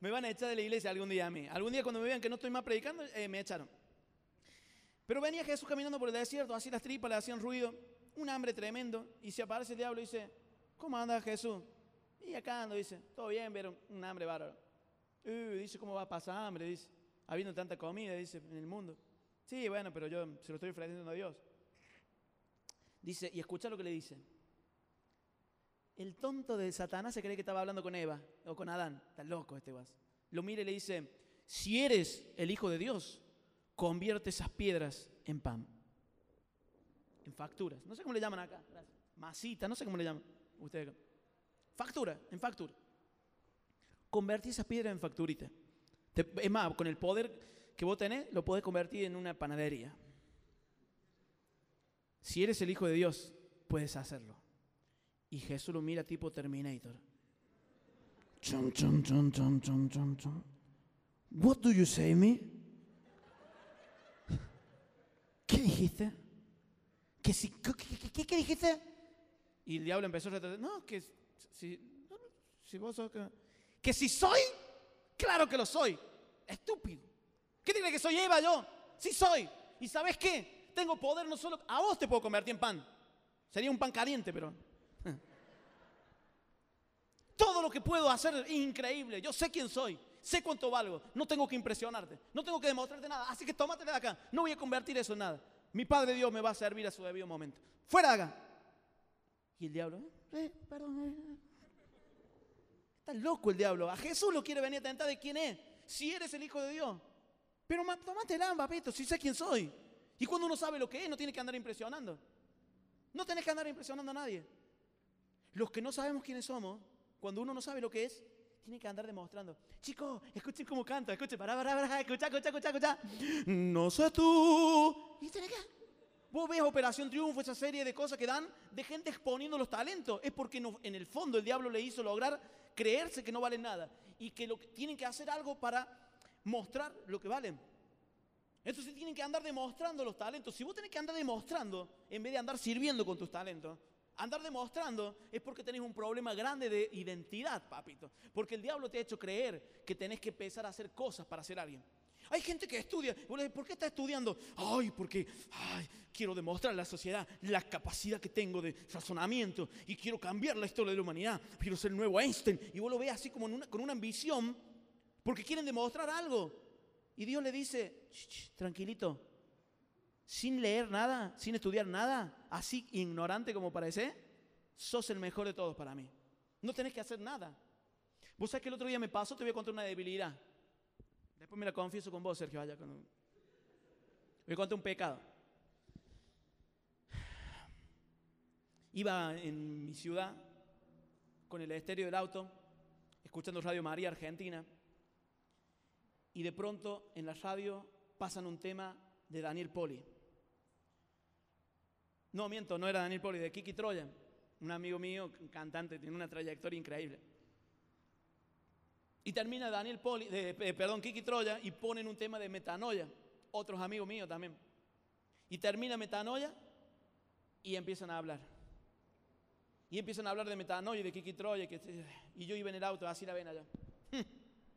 Speaker 1: Me van a echar de la iglesia algún día a mí. Algún día cuando me vean que no estoy más predicando, eh, me echaron. Pero venía Jesús caminando por el desierto, así las tripas le hacían ruido, un hambre tremendo, y se aparece el diablo y dice, ¿cómo anda Jesús? Y acá ando, dice, todo bien, pero un hambre bárbaro. Dice, ¿cómo va a pasar hambre? Dice, habiendo tanta comida, dice, en el mundo. Sí, bueno, pero yo se lo estoy ofreciendo a Dios. Dice, y escucha lo que le dice. El tonto de Satanás se cree que estaba hablando con Eva o con Adán. Está loco este vas. Lo mira y le dice, si eres el Hijo de Dios, convierte esas piedras en pan. En facturas. No sé cómo le llaman acá. Masita, no sé cómo le llaman. Ustedes. Factura, en factura. Convertí esas piedras en facturita. Es más, con el poder que vos tenés, lo podés convertir en una panadería. Si eres el Hijo de Dios, puedes hacerlo. Y Jesús lo mira tipo Terminator. Chum, chum, chum, chum, chum, chum, chum. What do you say me? ¿Qué dijiste? ¿Qué, si, qué, qué, dijiste? Y el diablo empezó a retroceder. No, que si, si vos sos... Que, que si soy, claro que lo soy. Estúpido. ¿Qué tiene que soy Eva yo? Sí soy. ¿Y sabes qué? Tengo poder no solo... A vos te puedo convertir en pan. Sería un pan caliente, pero... Todo lo que puedo hacer es increíble. Yo sé quién soy. Sé cuánto valgo. No tengo que impresionarte. No tengo que demostrarte nada. Así que tómate de acá. No voy a convertir eso en nada. Mi Padre Dios me va a servir a su debido momento. Fuera de acá. Y el diablo, eh, perdón. Eh. Está loco el diablo. A Jesús lo quiere venir a tentar de quién es. Si eres el Hijo de Dios. Pero tomate el papito, si sé quién soy. Y cuando uno sabe lo que es, no tiene que andar impresionando. No tenés que andar impresionando a nadie. Los que no sabemos quiénes somos, cuando uno no sabe lo que es, tiene que andar demostrando. Chicos, escuchen cómo canta, escuchen, pará, pará, pará, escucha, escucha, escucha, escucha. No sé tú. ¿Y qué? Vos ves Operación Triunfo, esa serie de cosas que dan de gente exponiendo los talentos. Es porque en el fondo el diablo le hizo lograr creerse que no valen nada y que, lo, tienen que hacer algo para mostrar lo que valen. Entonces tienen que andar demostrando los talentos. Si vos tenés que andar demostrando, en vez de andar sirviendo con tus talentos, Andar demostrando es porque tenés un problema grande de identidad, papito. Porque el diablo te ha hecho creer que tenés que empezar a hacer cosas para ser alguien. Hay gente que estudia. ¿Por qué está estudiando? Ay, porque quiero demostrar a la sociedad la capacidad que tengo de razonamiento y quiero cambiar la historia de la humanidad. Quiero ser el nuevo Einstein. Y vos lo ves así como con una ambición porque quieren demostrar algo. Y Dios le dice, tranquilito, sin leer nada, sin estudiar nada, así ignorante como parece, sos el mejor de todos para mí. No tenés que hacer nada. Vos sabés que el otro día me pasó, te voy a contar una debilidad. Después me la confieso con vos, Sergio. Vaya con... Voy a contar un pecado. Iba en mi ciudad con el estéreo del auto, escuchando Radio María Argentina, y de pronto en la radio pasan un tema de Daniel Poli. No, miento, no era Daniel Poli, de Kiki Troyan. un amigo mío, cantante, tiene una trayectoria increíble. Y termina Daniel Poli, eh, perdón, Kiki Troya y ponen un tema de metanoia, otros amigos míos también. Y termina metanoia y empiezan a hablar. Y empiezan a hablar de metanoia y de Kiki Troya. Y yo iba en el auto, así la ven allá.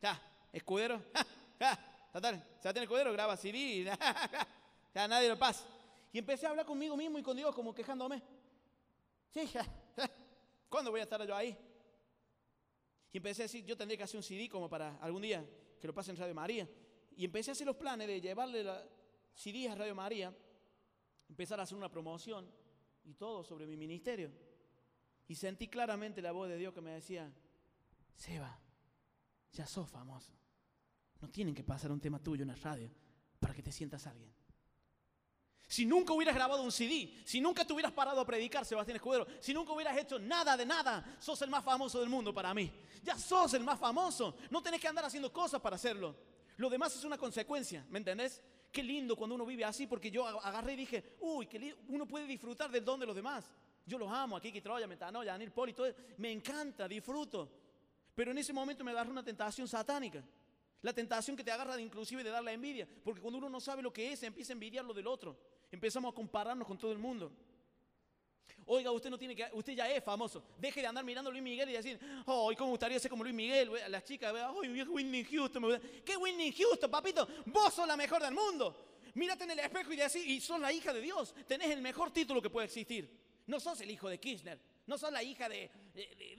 Speaker 1: Ya, escudero. Ja, total, se va a tener escudero, graba CD. Ya nadie lo pasa. Y empecé a hablar conmigo mismo y con Dios como quejándome. Sí, ¿cuándo voy a estar yo ahí? Y empecé a decir, yo tendría que hacer un CD como para algún día que lo pase en Radio María. Y empecé a hacer los planes de llevarle la CD a Radio María, empezar a hacer una promoción y todo sobre mi ministerio. Y sentí claramente la voz de Dios que me decía, Seba, ya sos famoso. No tienen que pasar un tema tuyo en la radio para que te sientas alguien. Si nunca hubieras grabado un CD, si nunca te hubieras parado a predicar, Sebastián Escudero, si nunca hubieras hecho nada de nada, sos el más famoso del mundo para mí. Ya sos el más famoso. No tenés que andar haciendo cosas para hacerlo. Lo demás es una consecuencia, ¿me entendés? Qué lindo cuando uno vive así, porque yo ag- agarré y dije, uy, qué lindo, uno puede disfrutar del don de los demás. Yo los amo, a Kiki Troya, Metanoia, Daniel Poli, todo, me encanta, disfruto. Pero en ese momento me agarró una tentación satánica. La tentación que te agarra inclusive de dar la envidia. Porque cuando uno no sabe lo que es, empieza a envidiar lo del otro. Empezamos a compararnos con todo el mundo. Oiga, usted no tiene que, usted ya es famoso. Deje de andar mirando a Luis Miguel y decir, oh, ¿cómo gustaría ser como Luis Miguel? Las chicas, ay, Whitney Houston. me gusta". ¿Qué Whitney Houston, papito? Vos sos la mejor del mundo. Mírate en el espejo y decís, y sos la hija de Dios. Tenés el mejor título que puede existir. No sos el hijo de Kirchner. No sos la hija de,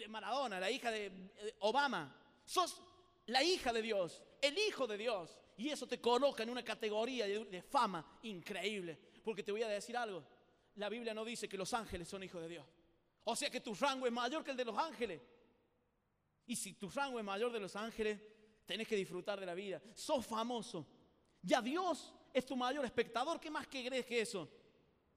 Speaker 1: Maradona, la hija de Obama. Sos la hija de Dios, el hijo de Dios. Y eso te coloca en una categoría de fama increíble. Porque te voy a decir algo. La Biblia no dice que los ángeles son hijos de Dios. O sea que tu rango es mayor que el de los ángeles. Y si tu rango es mayor de los ángeles, tenés que disfrutar de la vida. Sos famoso. Ya Dios es tu mayor espectador. ¿Qué más que crees que eso?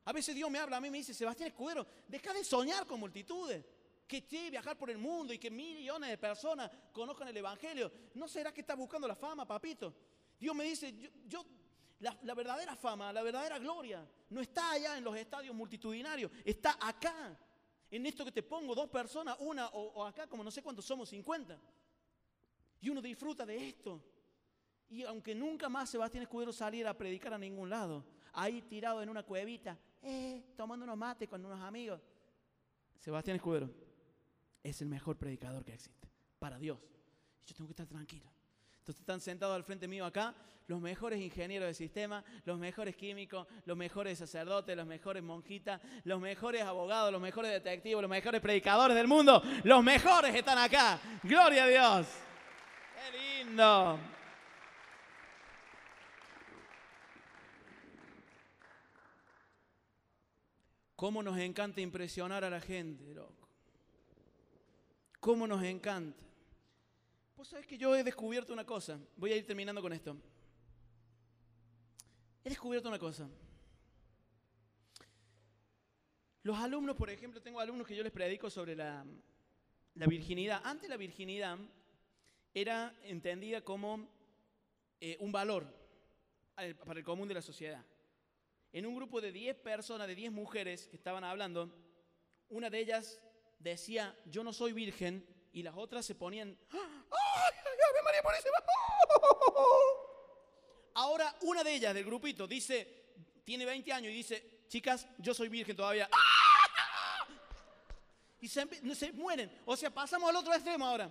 Speaker 1: A veces Dios me habla a mí y me dice, Sebastián Escudero, deja de soñar con multitudes. Que te viajar por el mundo y que millones de personas conozcan el Evangelio. ¿No será que estás buscando la fama, papito? Dios me dice, yo- la, verdadera fama, la verdadera gloria, no está allá en los estadios multitudinarios, está acá. En esto que te pongo, dos personas, una o, acá, como no sé cuántos somos, 50. Y uno disfruta de esto. Y aunque nunca más Sebastián Escudero saliera a predicar a ningún lado, ahí tirado en una cuevita, eh, tomando unos mates con unos amigos, Sebastián Escudero es el mejor predicador que existe para Dios. Yo tengo que estar tranquilo. Entonces están sentados al frente mío acá los mejores ingenieros de sistema, los mejores químicos, los mejores sacerdotes, los mejores monjitas, los mejores abogados, los mejores detectives, los mejores predicadores del mundo. Los mejores están acá. Gloria a Dios. Qué lindo. ¿Cómo nos encanta impresionar a la gente, loco? ¿Cómo nos encanta? Vos sabés que yo he descubierto una cosa. Voy a ir terminando con esto. He descubierto una cosa. Los alumnos, por ejemplo, tengo alumnos que yo les predico sobre la, virginidad. Antes la virginidad era entendida como eh, un valor al- para el común de la sociedad. En un grupo de 10 personas, de 10 mujeres que estaban hablando, una de ellas decía, yo no soy virgen, y las otras se ponían, ¡ay, ay, Ahora una de ellas del grupito dice, tiene 20 años y dice, chicas, yo soy virgen todavía. Y se, mueren. O sea, pasamos al otro extremo ahora.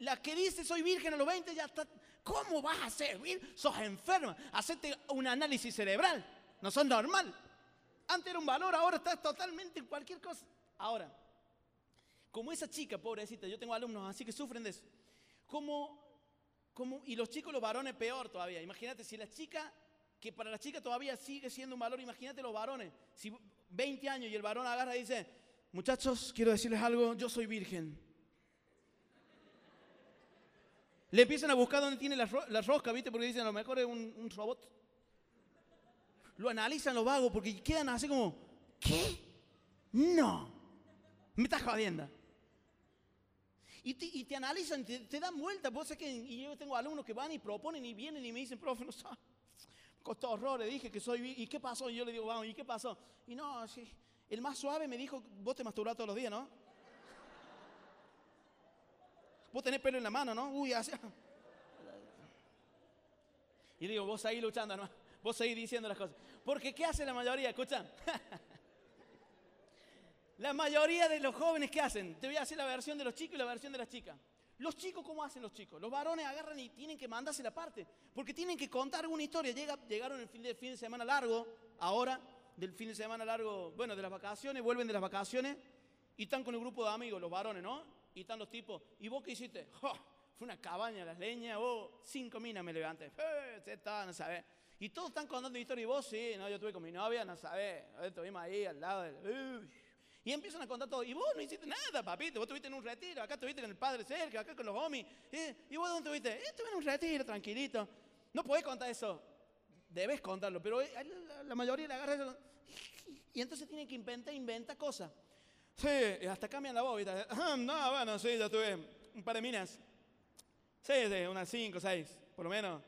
Speaker 1: La que dice soy virgen a los 20 ya está. ¿Cómo vas a ser virgen? Sos enferma. Hacete un análisis cerebral. No sos normal. Antes era un valor, ahora estás totalmente en cualquier cosa. Ahora, como esa chica, pobrecita, yo tengo alumnos así que sufren de eso. Como, y los chicos, los varones, peor todavía. Imagínate, si la chica, que para la chica todavía sigue siendo un valor, imagínate los varones. Si 20 años y el varón agarra y dice, muchachos, quiero decirles algo, yo soy virgen. Le empiezan a buscar dónde tiene la, ro- rosca, ¿viste? Porque dicen, a lo mejor es un, un robot. Lo analizan los vagos porque quedan así como, ¿qué? No. Me estás jodiendo. Y te, analizan, te, dan vuelta. Vos sabés que y yo tengo alumnos que van y proponen y vienen y me dicen, profe, no sabes. Costó horror, le dije que soy ¿Y qué pasó? Y yo le digo, vamos, ¿y qué pasó? Y no, sí, El más suave me dijo, vos te masturbás todos los días, ¿no? Vos tenés pelo en la mano, ¿no? Uy, hace... Y digo, vos seguís luchando, ¿no? Vos seguís diciendo las cosas. Porque ¿qué hace la mayoría? Escuchan. La mayoría de los jóvenes, ¿qué hacen? Te voy a hacer la versión de los chicos y la versión de las chicas. Los chicos, ¿cómo hacen los chicos? Los varones agarran y tienen que mandarse la parte. Porque tienen que contar una historia. Llega, llegaron el fin de, fin de semana largo, ahora, del fin de semana largo, bueno, de las vacaciones, vuelven de las vacaciones y están con el grupo de amigos, los varones, ¿no? Y están los tipos. ¿Y vos qué hiciste? Fue una cabaña, las leñas, vos, cinco minas me levanté. Eh. Y todos están contando historia y vos, sí, no, yo estuve con mi novia, no sabés. Estuvimos ahí al lado del... Y empiezan a contar todo. Y vos no hiciste nada, papito. Vos estuviste en un retiro. Acá estuviste con el padre cerca, acá con los homies. ¿eh? ¿Y vos dónde estuviste? Eh, estuve en un retiro, tranquilito. No podés contar eso. Debes contarlo. Pero la, mayoría le agarra eso. Y entonces tienen que inventar, inventa cosas. Sí, hasta cambian la voz. No, bueno, sí, ya tuve un par de minas. Sí, sí, unas cinco, seis, por lo menos.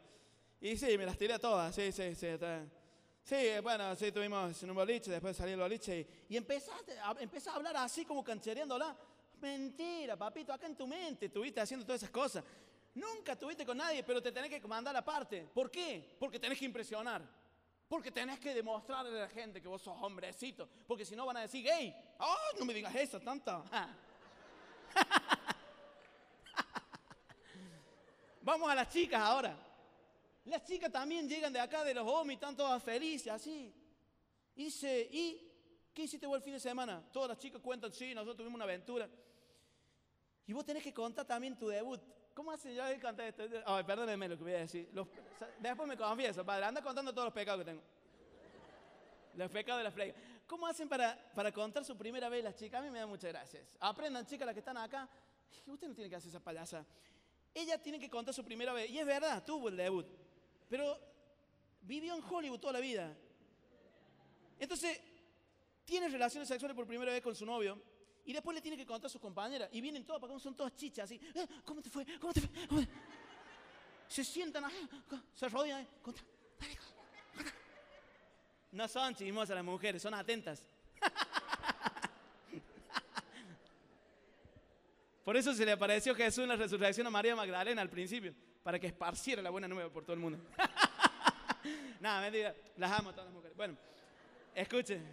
Speaker 1: Y sí, me las tiré todas. Sí, sí, sí. Está. Sí, bueno, sí, tuvimos en un boliche, después salí el boliche y, y empezaste, a, a hablar así como canchereándola. Mentira, papito, acá en tu mente estuviste haciendo todas esas cosas. Nunca estuviste con nadie, pero te tenés que mandar aparte. ¿Por qué? Porque tenés que impresionar. Porque tenés que demostrarle a la gente que vos sos hombrecito. Porque si no van a decir, hey, oh, no me digas eso tanto. Vamos a las chicas ahora. Las chicas también llegan de acá, de los homies, están todas felices, así. Y dice, ¿y qué hiciste vos el fin de semana? Todas las chicas cuentan, sí, nosotros tuvimos una aventura. Y vos tenés que contar también tu debut. ¿Cómo hacen? Yo voy a contar esto. Ay, perdónenme lo que voy a decir. después me confieso, padre, anda contando todos los pecados que tengo. Los pecados de la flega. ¿Cómo hacen para, para contar su primera vez las chicas? A mí me da muchas gracias. Aprendan, chicas, las que están acá. Usted no tiene que hacer esa payasa. Ella tiene que contar su primera vez. Y es verdad, tuvo el debut. Pero vivió en Hollywood toda la vida. Entonces, tiene relaciones sexuales por primera vez con su novio. Y después le tiene que contar a sus compañeras. Y vienen todas, porque son todas chichas, así. Eh, ¿Cómo te fue? ¿Cómo te fue? Se sientan ahí, se arrodillan. Ahí. No son chismosas las mujeres, son atentas. Por eso se le apareció Jesús en la resurrección a María Magdalena al principio para que esparciera la buena nueva por todo el mundo. Nada, mentira, las amo a todas las mujeres. Bueno, escuchen,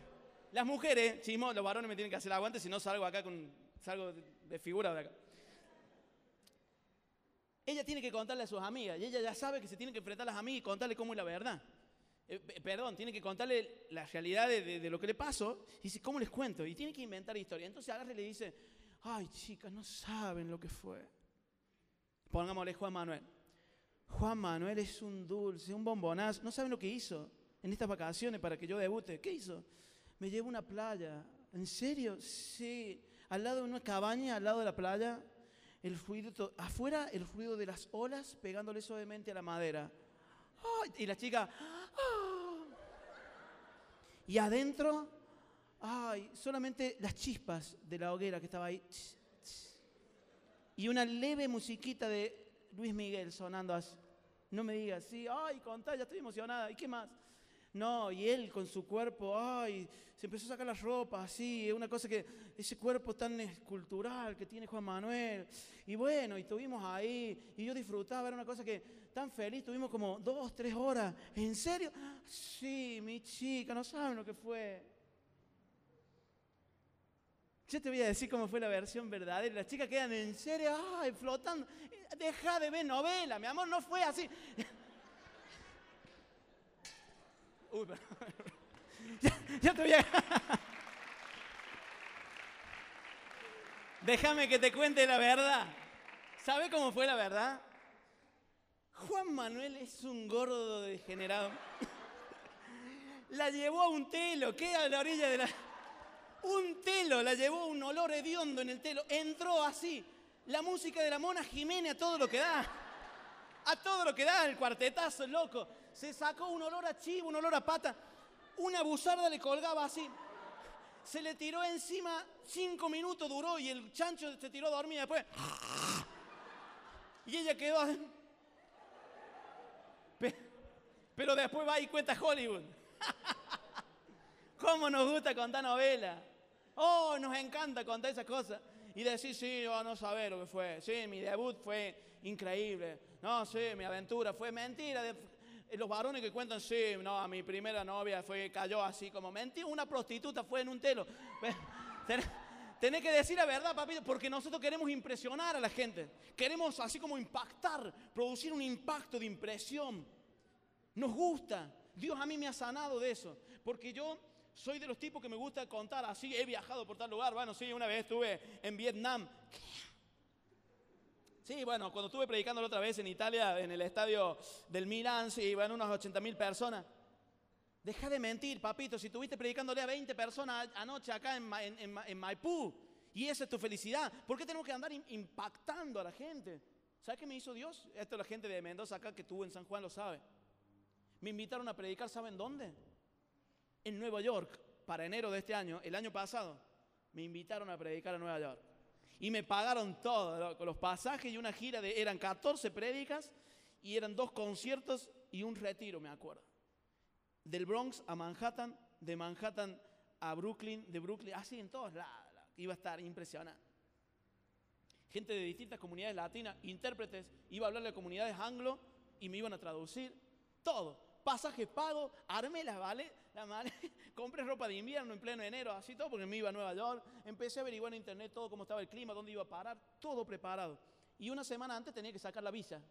Speaker 1: las mujeres, chismo, los varones me tienen que hacer aguante, si no salgo acá con, salgo de figura de acá. Ella tiene que contarle a sus amigas y ella ya sabe que se tiene que enfrentar a las amigas y contarle cómo es la verdad. Eh, perdón, tiene que contarle la realidad de, de, lo que le pasó y dice, ¿cómo les cuento? Y tiene que inventar historia. Entonces agarra y le dice, ay chicas, no saben lo que fue. Pongámosle Juan Manuel. Juan Manuel es un dulce, un bombonazo. No saben lo que hizo en estas vacaciones para que yo debute. ¿Qué hizo? Me llevó a una playa. ¿En serio? Sí. Al lado de una cabaña, al lado de la playa, el fluido, afuera el ruido de las olas pegándole suavemente a la madera. y la chica, ¡ah! y adentro, ay, solamente las chispas de la hoguera que estaba ahí. Y una leve musiquita de Luis Miguel sonando así. No me digas, sí, ay, contá, ya estoy emocionada. ¿Y qué más? No, y él con su cuerpo, ay, se empezó a sacar las ropas, así, es una cosa que, ese cuerpo tan escultural que tiene Juan Manuel. Y bueno, y estuvimos ahí, y yo disfrutaba, era una cosa que tan feliz, tuvimos como dos, tres horas. ¿En serio? Sí, mi chica, no saben lo que fue. Yo te voy a decir cómo fue la versión verdadera. Las chicas quedan en serio, ay, flotando. Deja de ver novela, mi amor, no fue así. Uy, pero... ya, te voy a... Déjame que te cuente la verdad. ¿Sabe cómo fue la verdad? Juan Manuel es un gordo degenerado. La llevó a un telo, queda a la orilla de la un telo, la llevó un olor hediondo en el telo, entró así, la música de la Mona Jiménez a todo lo que da, a todo lo que da, el cuartetazo loco, se sacó un olor a chivo, un olor a pata, una buzarda le colgaba así, se le tiró encima, cinco minutos duró y el chancho se tiró a dormir después. Y ella quedó. Pero después va y cuenta Hollywood. ¿Cómo nos gusta contar novelas? Oh, nos encanta contar esas cosas. Y decir, sí, yo no saber lo que fue. Sí, mi debut fue increíble. No, sí, mi aventura fue mentira. Los varones que cuentan, sí, no, mi primera novia fue, cayó así como mentira. Una prostituta fue en un telo. Tenés que decir la verdad, papito, porque nosotros queremos impresionar a la gente. Queremos así como impactar, producir un impacto de impresión. Nos gusta. Dios a mí me ha sanado de eso. Porque yo soy de los tipos que me gusta contar así. He viajado por tal lugar. Bueno, sí, una vez estuve en Vietnam. Sí, bueno, cuando estuve predicando la otra vez en Italia, en el estadio del Milan, sí, iban unas 80 mil personas. Deja de mentir, papito. Si estuviste predicándole a 20 personas anoche acá en, en- en en Maipú y esa es tu felicidad, ¿por qué tenemos que andar im- impactando a la gente? ¿Sabes qué me hizo Dios? Esto la gente de Mendoza acá que estuvo en San Juan lo sabe. Me invitaron a predicar, ¿saben dónde? En Nueva York, para enero de este año, el año pasado, me invitaron a predicar a Nueva York. Y me pagaron todo, loco, los pasajes y una gira de, eran 14 prédicas y eran dos conciertos y un retiro, me acuerdo. Del Bronx a Manhattan, de Manhattan a Brooklyn, de Brooklyn, así en todos lados. Iba a estar impresionante. Gente de distintas comunidades latinas, intérpretes, iba a hablarle a comunidades anglo y me iban a traducir todo. Pasaje pago, armé vale, la male, compré ropa de invierno en pleno enero, así todo, porque me iba a Nueva York. Empecé a averiguar en internet todo cómo estaba el clima, dónde iba a parar, todo preparado. Y una semana antes tenía que sacar la visa.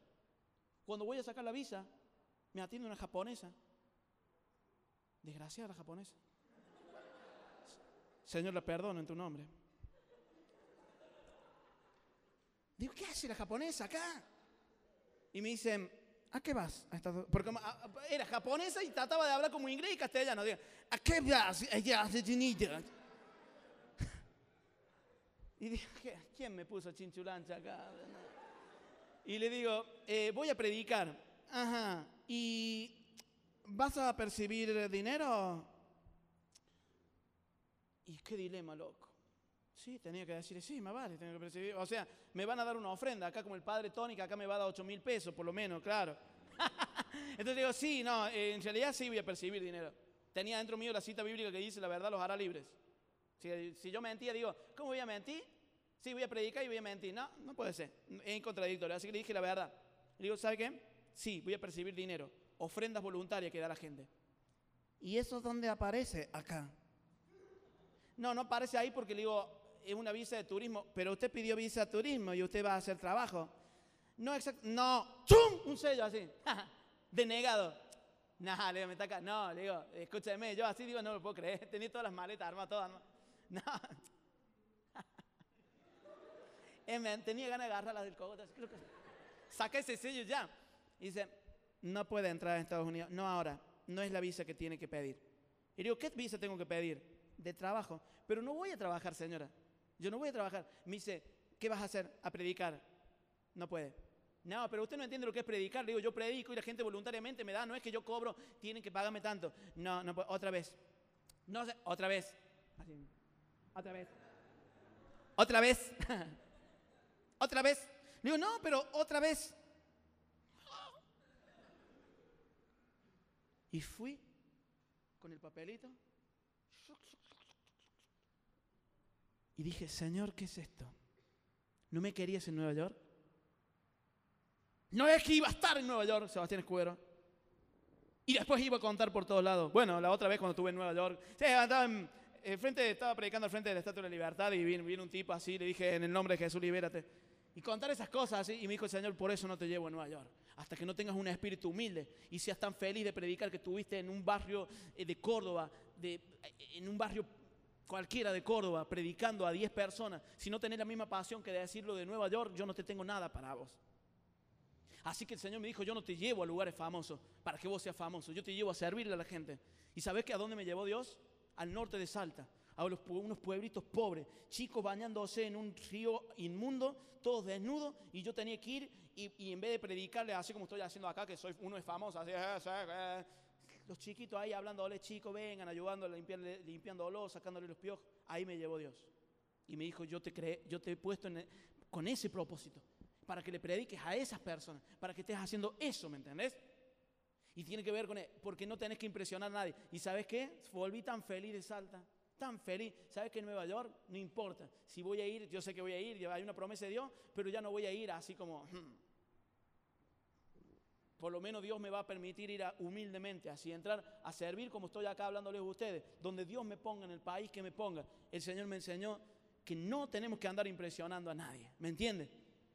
Speaker 1: Cuando voy a sacar la visa, me atiende una japonesa. Desgraciada japonesa. Señor, la perdono en tu nombre. Digo, ¿qué hace la japonesa acá? Y me dicen, ¿a qué vas? A estas dos- Porque a- a- era japonesa y trataba de hablar como inglés y castellano. Digo, ¿a qué vas? Ella hace chinita. Y dije, "¿Qué- ¿quién me puso chinchulancha acá? Y le digo, "Eh, voy a predicar. Ajá. ¿Y vas a percibir dinero? Y qué dilema, loco. Sí, tenía que decir, sí, me vale, tengo que percibir. O sea, me van a dar una ofrenda, acá como el padre Tony, que acá me va a dar 8 mil pesos, por lo menos, claro. Entonces digo, sí, no, eh, en realidad sí voy a percibir dinero. Tenía dentro mío la cita bíblica que dice, la verdad los hará libres. Si, si yo mentía, digo, ¿cómo voy a mentir? Sí, voy a predicar y voy a mentir. No, no puede ser. Es contradictorio. Así que le dije la verdad. Le digo, ¿sabe qué? Sí, voy a percibir dinero. Ofrendas voluntarias que da la gente. ¿Y eso dónde aparece? Acá. No, no aparece ahí porque le digo, es una visa de turismo, pero usted pidió visa de turismo y usted va a hacer trabajo. No, exacto. No, ¡chum! Un sello así. Denegado. No, le digo, me acá. No, le digo, escúcheme, yo así digo, no lo puedo creer. Tenía todas las maletas armadas, todas armadas. No. Me- tenía ganas de agarrarlas del cogote. creo que- Saca ese sello ya. Y dice, no puede entrar a Estados Unidos. No ahora. No es la visa que tiene que pedir. Y digo, ¿qué visa tengo que pedir? De trabajo. Pero no voy a trabajar, señora. Yo no voy a trabajar. Me dice, ¿qué vas a hacer? A predicar. No puede. No, pero usted no entiende lo que es predicar. Le digo, yo predico y la gente voluntariamente me da. No es que yo cobro, tienen que pagarme tanto. No, no. Otra vez. No sé, otra vez. Así. Otra vez. Otra vez. otra vez. Le digo, no, pero otra vez. Y fui con el papelito. Y dije, Señor, ¿qué es esto? ¿No me querías en Nueva York? No es que iba a estar en Nueva York, Sebastián Escudero. Y después iba a contar por todos lados. Bueno, la otra vez cuando estuve en Nueva York, estaba, en, el frente, estaba predicando al frente de la Estatua de la Libertad y vino, vino un tipo así, le dije, en el nombre de Jesús, libérate. Y contar esas cosas así, y me dijo el Señor, por eso no te llevo a Nueva York. Hasta que no tengas un espíritu humilde y seas tan feliz de predicar que estuviste en un barrio eh, de Córdoba, de, eh, en un barrio cualquiera de Córdoba, predicando a 10 personas. Si no tenés la misma pasión que de decirlo de Nueva York, yo no te tengo nada para vos. Así que el Señor me dijo, yo no te llevo a lugares famosos para que vos seas famoso, yo te llevo a servirle a la gente. ¿Y sabés que a dónde me llevó Dios? Al norte de Salta, a unos pueblitos pobres, chicos bañándose en un río inmundo, todos desnudos, y yo tenía que ir y, en vez de predicarle así como estoy haciendo acá, que soy uno es famoso, así, eh, sí, eh, los chiquitos ahí hablándole, chicos, vengan, ayudándole, limpiarle- limpiándolo, sacándole los piojos, ahí me llevó Dios. Y me dijo, yo te, yo te he puesto en- con ese propósito, para que le prediques a esas personas, para que estés haciendo eso, ¿me entendés? Y tiene que ver con, porque no tenés que impresionar a nadie. ¿Y sabes qué? Volví tan feliz de Salta, tan feliz. ¿Sabes que en Nueva York no importa? Si voy a ir, yo sé que voy a ir, hay una promesa de Dios, pero ya no voy a ir así como... Hmm. Por lo menos Dios me va a permitir ir humildemente, así entrar a servir como estoy acá hablándoles a ustedes, donde Dios me ponga, en el país que me ponga. El Señor me enseñó que no tenemos que andar impresionando a nadie, ¿me entiende?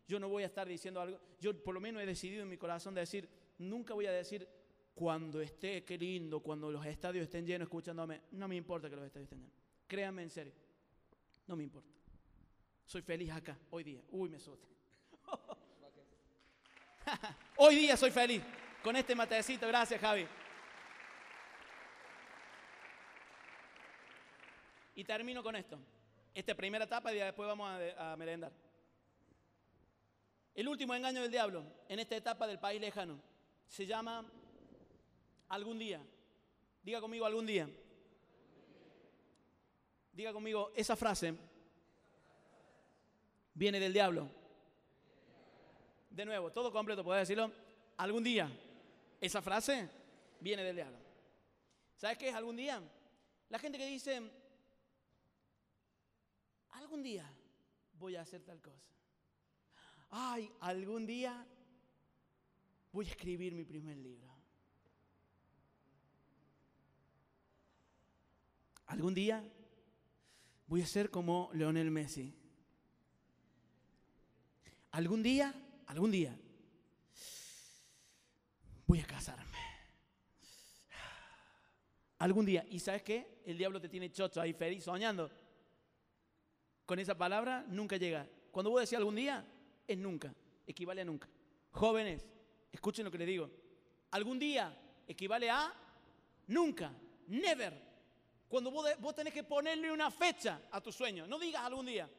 Speaker 1: Yo no voy a estar diciendo algo, yo por lo menos he decidido en mi corazón de decir, nunca voy a decir, cuando esté, qué lindo, cuando los estadios estén llenos escuchándome, no me importa que los estadios estén llenos. Créanme en serio, no me importa. Soy feliz acá, hoy día. Uy, me asusta. hoy día soy feliz con este matecito. Gracias, Javi. Y termino con esto. Esta primera etapa y después vamos a, a merendar. El último engaño del diablo en esta etapa del país lejano se llama algún día. Diga conmigo algún día. Diga conmigo, esa frase viene del diablo. De nuevo, todo completo, ¿puedo decirlo? Algún día. Esa frase viene del diablo. ¿Sabes qué es algún día? La gente que dice, algún día voy a hacer tal cosa. Ay, algún día voy a escribir mi primer libro. Algún día voy a ser como Leonel Messi. Algún día, algún día, voy a casarme. Algún día. ¿Y sabes qué? El diablo te tiene chocho ahí feliz soñando. Con esa palabra nunca llega. Cuando vos decís algún día, es nunca. Equivale a nunca. Jóvenes, escuchen lo que les digo. Algún día equivale a nunca. Never. Cuando vos, vos, tenés que ponerle una fecha a tu sueño, no digas algún día.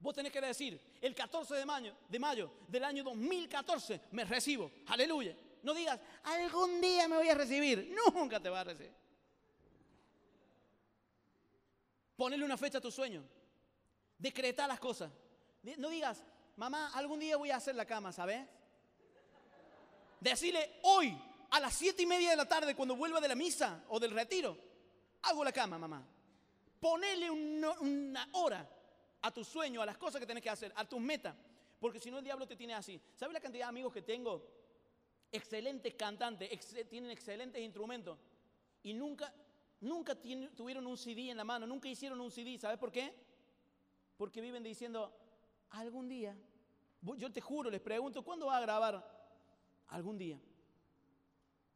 Speaker 1: Vos tenés que decir, el 14 de mayo, de mayo del año 2014 me recibo. Aleluya. No digas, algún día me voy a recibir. Nunca te vas a recibir. Ponerle una fecha a tu sueño. Decretar las cosas. No digas, mamá, algún día voy a hacer la cama, ¿sabes? Decirle hoy, a las siete y media de la tarde, cuando vuelva de la misa o del retiro, hago la cama, mamá. Ponele una hora a tu sueño, a las cosas que tienes que hacer, a tus metas. Porque si no, el diablo te tiene así. ¿Sabes la cantidad de amigos que tengo? Excelentes cantantes, tienen excelentes instrumentos. Y nunca, nunca tuvieron un CD en la mano, nunca hicieron un CD. ¿Sabes por qué? Porque viven diciendo, algún día. Yo te juro, les pregunto, ¿cuándo va a grabar? Algún día.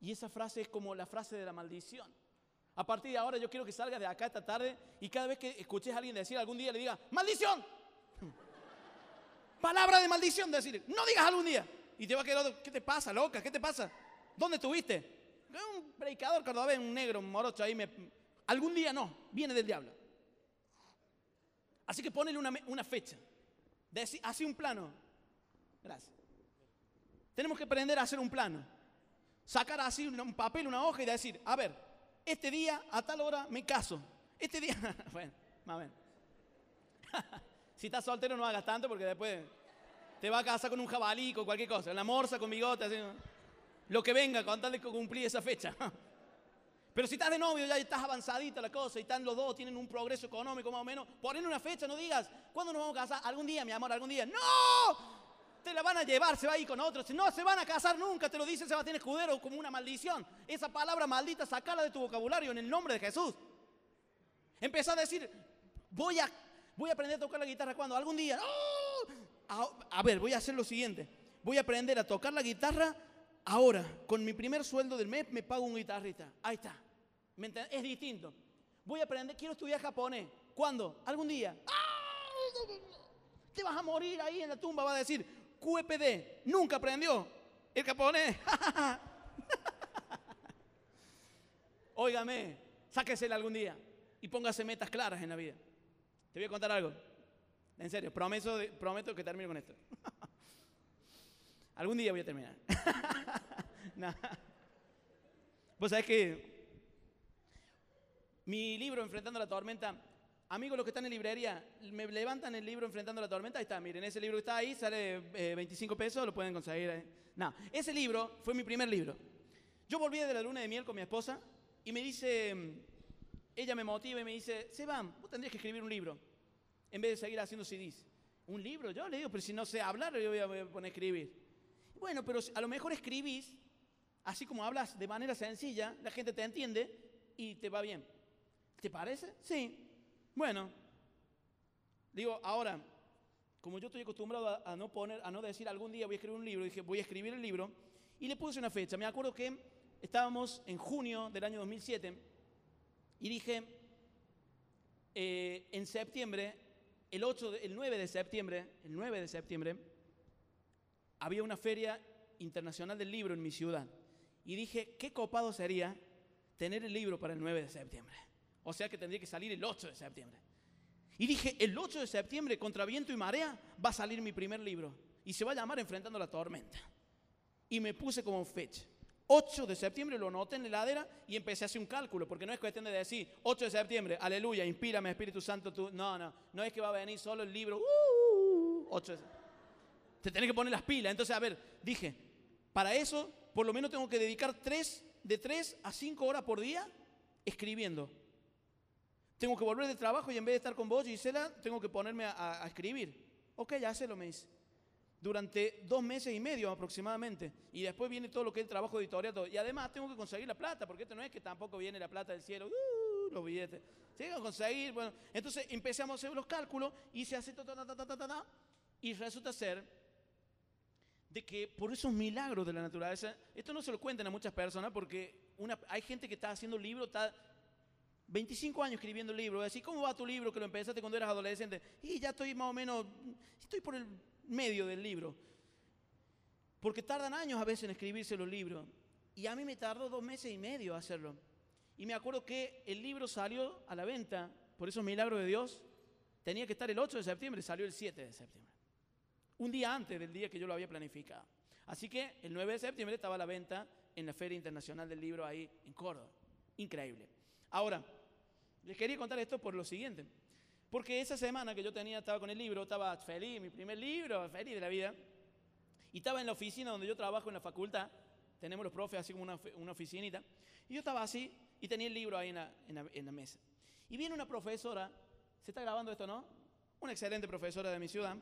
Speaker 1: Y esa frase es como la frase de la maldición. A partir de ahora yo quiero que salgas de acá esta tarde y cada vez que escuches a alguien decir algún día le diga, maldición. Palabra de maldición, decir, no digas algún día. Y te va a quedar, ¿qué te pasa, loca? ¿Qué te pasa? ¿Dónde estuviste? Un predicador cordobés, un negro, un morocho ahí. Me... Algún día no, viene del diablo. Así que ponele una, una fecha. Así un plano. Gracias. Tenemos que aprender a hacer un plano. Sacar así un papel, una hoja y decir, a ver, este día a tal hora me caso. Este día, bueno, más o menos. si estás soltero no hagas tanto porque después te va a casar con un jabalí, con cualquier cosa, la morsa con bigote, lo que venga con tal de cumplir esa fecha. Pero si estás de novio, ya estás avanzadita la cosa y están los dos, tienen un progreso económico más o menos, ponen una fecha, no digas, ¿cuándo nos vamos a casar? Algún día, mi amor, algún día. ¡No! Te la van a llevar, se va a ir con otros. No se van a casar nunca, te lo dice Sebastián Escudero como una maldición. Esa palabra maldita, sacala de tu vocabulario en el nombre de Jesús. Empieza a decir, voy a, voy a aprender a tocar la guitarra cuando algún día. ¡oh! A, ver, voy a hacer lo siguiente. Voy a aprender a tocar la guitarra ahora. Con mi primer sueldo del mes me pago un guitarrista. Ahí está. es distinto. Voy a aprender, quiero estudiar japonés. ¿Cuándo? Algún día. Te vas a morir ahí en la tumba, va a decir, QPD, nunca aprendió el japonés. Óigame, sáquesela algún día y póngase metas claras en la vida. Te voy a contar algo. En serio, prometo, prometo que termino con esto. algún día voy a terminar. Vos sabés que mi libro, Enfrentando la Tormenta, Amigos, los que están en librería, me levantan el libro Enfrentando la Tormenta. Ahí está, miren, ese libro que está ahí sale 25 eh, pesos, lo pueden conseguir. No, ese libro fue mi primer libro. Yo volví de la luna de miel con mi esposa y me dice, mm, ella me motiva y me dice, Seban, vos tendrías que escribir un libro en vez de seguir haciendo CDs. ¿Un libro? Yo le digo, pero si no sé hablar, yo voy a poner a escribir. Bueno, pero a lo mejor escribís, así como hablas de manera sencilla, la gente te entiende y te va bien. ¿Te parece? Sí. Bueno, digo, ahora, como yo estoy acostumbrado a, no poner, a no decir algún día voy a escribir un libro, dije voy a escribir el libro y le puse una fecha. Me acuerdo que estábamos en junio del año 2007 y dije, eh, en septiembre, el, 8 de- el 9 de septiembre, el 9 de septiembre, había una feria internacional del libro en mi ciudad. Y dije, qué copado sería tener el libro para el 9 de septiembre. O sea que tendría que salir el 8 de septiembre. Y dije, el 8 de septiembre, contra viento y marea, va a salir mi primer libro. Y se va a llamar Enfrentando la Tormenta. Y me puse como fecha. 8 de septiembre lo anoté en la heladera y empecé a hacer un cálculo, porque no es cuestión de decir 8 de septiembre, aleluya, inspírame Espíritu Santo, tú. No, no, no es que va a venir solo el libro, uh, 8 de. Te tenés que poner las pilas. Entonces, a ver, dije, para eso, por lo menos tengo que dedicar tres, de 3 a 5 horas por día escribiendo. Tengo que volver de trabajo y en vez de estar con vos, Gisela, tengo que ponerme a, a escribir. Ok, ya se lo me dice. Durante dos meses y medio aproximadamente. Y después viene todo lo que es el trabajo editorial. Todo. Y además tengo que conseguir la plata, porque esto no es que tampoco viene la plata del cielo. Uh, los billetes. Tengo que conseguir. Bueno, entonces empezamos a hacer los cálculos y se hace ta, ta, ta, ta, ta, y resulta ser de que por esos milagros de la naturaleza, esto no se lo cuentan a muchas personas porque hay gente que está haciendo libros, está 25 años escribiendo libros, así, ¿cómo va tu libro que lo empezaste cuando eras adolescente? Y ya estoy más o menos, estoy por el medio del libro. Porque tardan años a veces en escribirse los libros. Y a mí me tardó dos meses y medio hacerlo. Y me acuerdo que el libro salió a la venta, por esos milagros de Dios, tenía que estar el 8 de septiembre, salió el 7 de septiembre. Un día antes del día que yo lo había planificado. Así que el 9 de septiembre estaba a la venta en la Feria Internacional del Libro ahí en Córdoba. Increíble. Ahora, les quería contar esto por lo siguiente. Porque esa semana que yo tenía, estaba con el libro, estaba feliz, mi primer libro, feliz de la vida. Y estaba en la oficina donde yo trabajo en la facultad. Tenemos los profes así como una, una oficinita. Y yo estaba así y tenía el libro ahí en la, en la- en la mesa. Y viene una profesora, ¿se está grabando esto, no? Una excelente profesora de mi ciudad.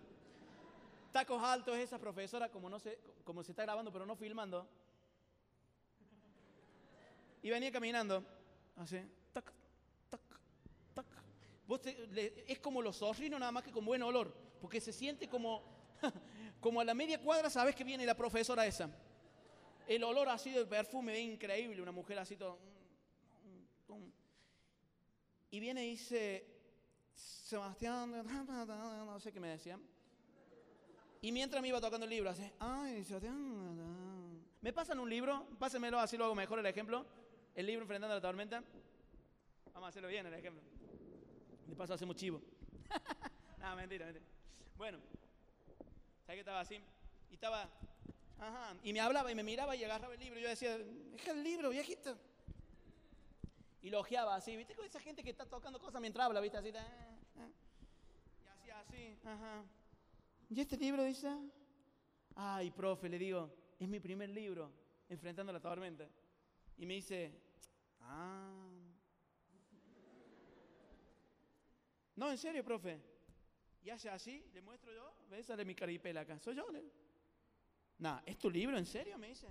Speaker 1: Tacos altos, esa profesora, como, no se, como se está grabando pero no filmando. Y venía caminando, así. Vos es como los zorrinos, nada más que con buen olor, porque se siente como, como a la media cuadra sabes que viene la profesora esa. El olor así del perfume es increíble, una mujer así todo. mm, mm, mm. Y viene y dice, Sebastián, no sé qué me decía. Y mientras me iba tocando el libro, así, ay, Sebastián, ¿me pasan un libro? Pásenmelo, así lo hago mejor el ejemplo. El libro Enfrentando la Tormenta. Vamos a hacerlo bien el ejemplo. De paso hacemos chivo. no, mentira, mentira. Bueno, ¿sabes que estaba así? Y estaba, ajá, y me hablaba y me miraba y agarraba el libro. Y yo decía, deja el libro, viejito. Y lo ojeaba así, ¿viste? Con esa gente que está tocando cosas mientras habla, ¿viste? Así, ah. y hacía así, ajá. ¿Y este libro dice? Ay, profe, le digo, es mi primer libro, Enfrentando la Tormenta. Y me dice, ah. No, en serio, profe. Y hace así, le muestro yo, ¿ves? Sale mi caripela acá. Soy yo. Nah, ¿es tu libro? ¿En serio? Me dice.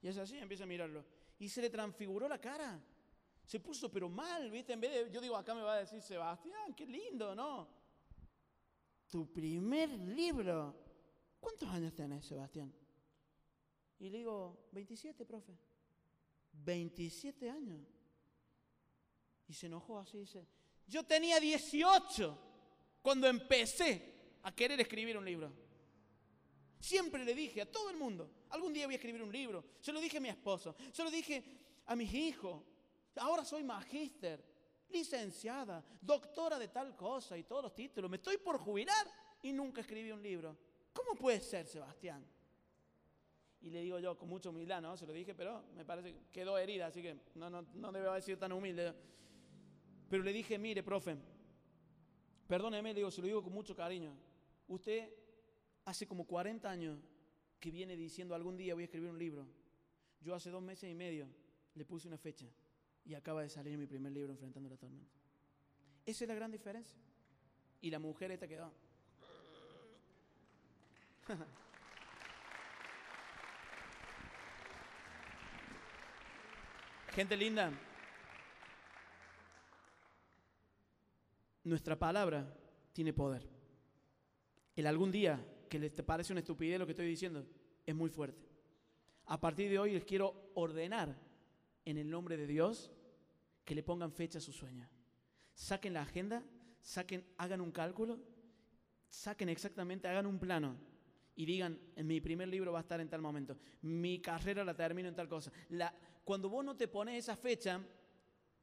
Speaker 1: Y es así, empieza a mirarlo. Y se le transfiguró la cara. Se puso pero mal, ¿viste? En vez de, yo digo, acá me va a decir Sebastián, qué lindo, ¿no? Tu primer libro. ¿Cuántos años tenés, Sebastián? Y le digo, 27, profe. 27 años. Y se enojó así, dice, yo tenía 18 cuando empecé a querer escribir un libro. Siempre le dije a todo el mundo, algún día voy a escribir un libro. Se lo dije a mi esposo, se lo dije a mis hijos. Ahora soy magíster, licenciada, doctora de tal cosa y todos los títulos. Me estoy por jubilar y nunca escribí un libro. ¿Cómo puede ser, Sebastián? Y le digo yo con mucha humildad, ¿no? Se lo dije, pero me parece que quedó herida, así que no, no, no haber sido tan humilde. Pero le dije, mire, profe, perdóneme, le digo, se lo digo con mucho cariño. Usted hace como 40 años que viene diciendo algún día voy a escribir un libro. Yo hace dos meses y medio le puse una fecha y acaba de salir mi primer libro Enfrentando la Tormenta. Esa es la gran diferencia. Y la mujer esta quedó. Gente linda, nuestra palabra tiene poder. El algún día que les parece una estupidez lo que estoy diciendo es muy fuerte. A partir de hoy les quiero ordenar en el nombre de Dios que le pongan fecha a su sueño. Saquen la agenda, saquen, hagan un cálculo, saquen exactamente, hagan un plano y digan, en mi primer libro va a estar en tal momento, mi carrera la termino en tal cosa. La, cuando vos no te pones esa fecha,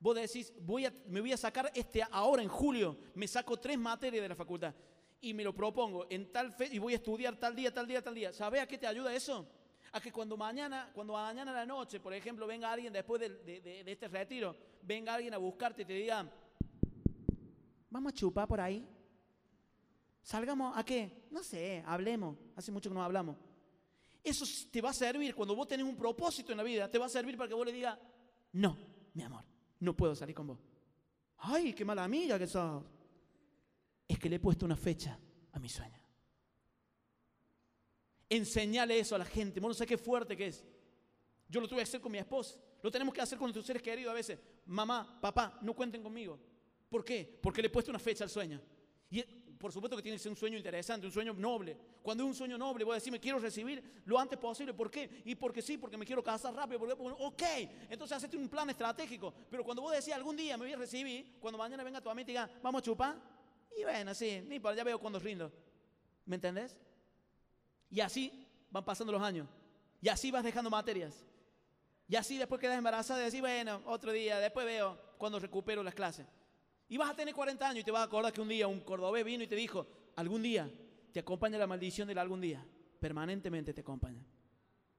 Speaker 1: vos decís, voy a, me voy a sacar este ahora en julio, me saco tres materias de la facultad y me lo propongo en tal fe y voy a estudiar tal día, tal día, tal día. ¿Sabes a qué te ayuda eso? A que cuando mañana, cuando mañana a la noche, por ejemplo, venga alguien después de, de este retiro, venga alguien a buscarte y te diga, vamos a chupar por ahí. Salgamos a qué? No sé, hablemos. Hace mucho que no hablamos. Eso te va a servir cuando vos tenés un propósito en la vida, te va a servir para que vos le digas, no, mi amor, no puedo salir con vos. Ay, qué mala amiga que sos. Es que le he puesto una fecha a mi sueño. Enseñale eso a la gente. No sé qué fuerte que es. Yo lo tuve que hacer con mi esposa. Lo tenemos que hacer con nuestros seres queridos a veces. Mamá, papá, no cuenten conmigo. ¿Por qué? Porque le he puesto una fecha al sueño. Y por supuesto que tiene un sueño interesante, un sueño noble. Cuando es un sueño noble, voy a decir, me quiero recibir lo antes posible. ¿Por qué? Y porque sí, porque me quiero casar rápido. Porque, ok, entonces hacete un plan estratégico. Pero cuando vos decís, algún día me voy a recibir, cuando mañana venga tu amiga y diga, vamos a chupar, y bueno, así, ni para ya veo cuando rindo. ¿Me entendés? Y así van pasando los años. Y así vas dejando materias. Y así después quedas embarazada y decís, bueno, otro día, después veo cuando recupero las clases. Y vas a tener 40 años y te vas a acordar que un día un cordobés vino y te dijo, algún día te acompaña la maldición del algún día. Permanentemente te acompaña.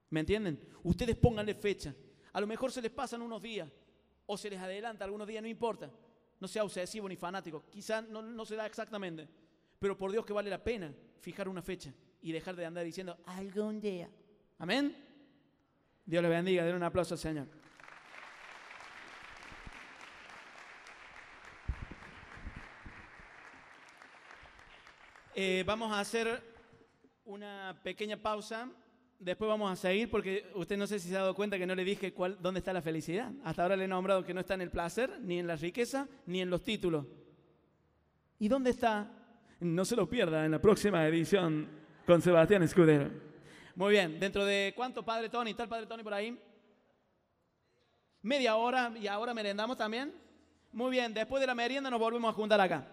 Speaker 1: ¿Me entienden? Ustedes pónganle fecha. A lo mejor se les pasan unos días o se les adelanta algunos días, no importa. No sea obsesivo ni fanático. Quizás no, no se da exactamente. Pero por Dios que vale la pena fijar una fecha y dejar de andar diciendo algún día. Amén. Dios les bendiga. Den un aplauso al Señor. Eh, vamos a hacer una pequeña pausa. Después vamos a seguir porque usted no sé si se ha dado cuenta que no le dije cuál, dónde está la felicidad. Hasta ahora le he nombrado que no está en el placer, ni en la riqueza, ni en los títulos. ¿Y dónde está? No se lo pierda en la próxima edición con Sebastián Escudero. Muy bien, dentro de cuánto, Padre Tony, ¿está el Padre Tony por ahí? Media hora y ahora merendamos también. Muy bien, después de la merienda nos volvemos a juntar acá.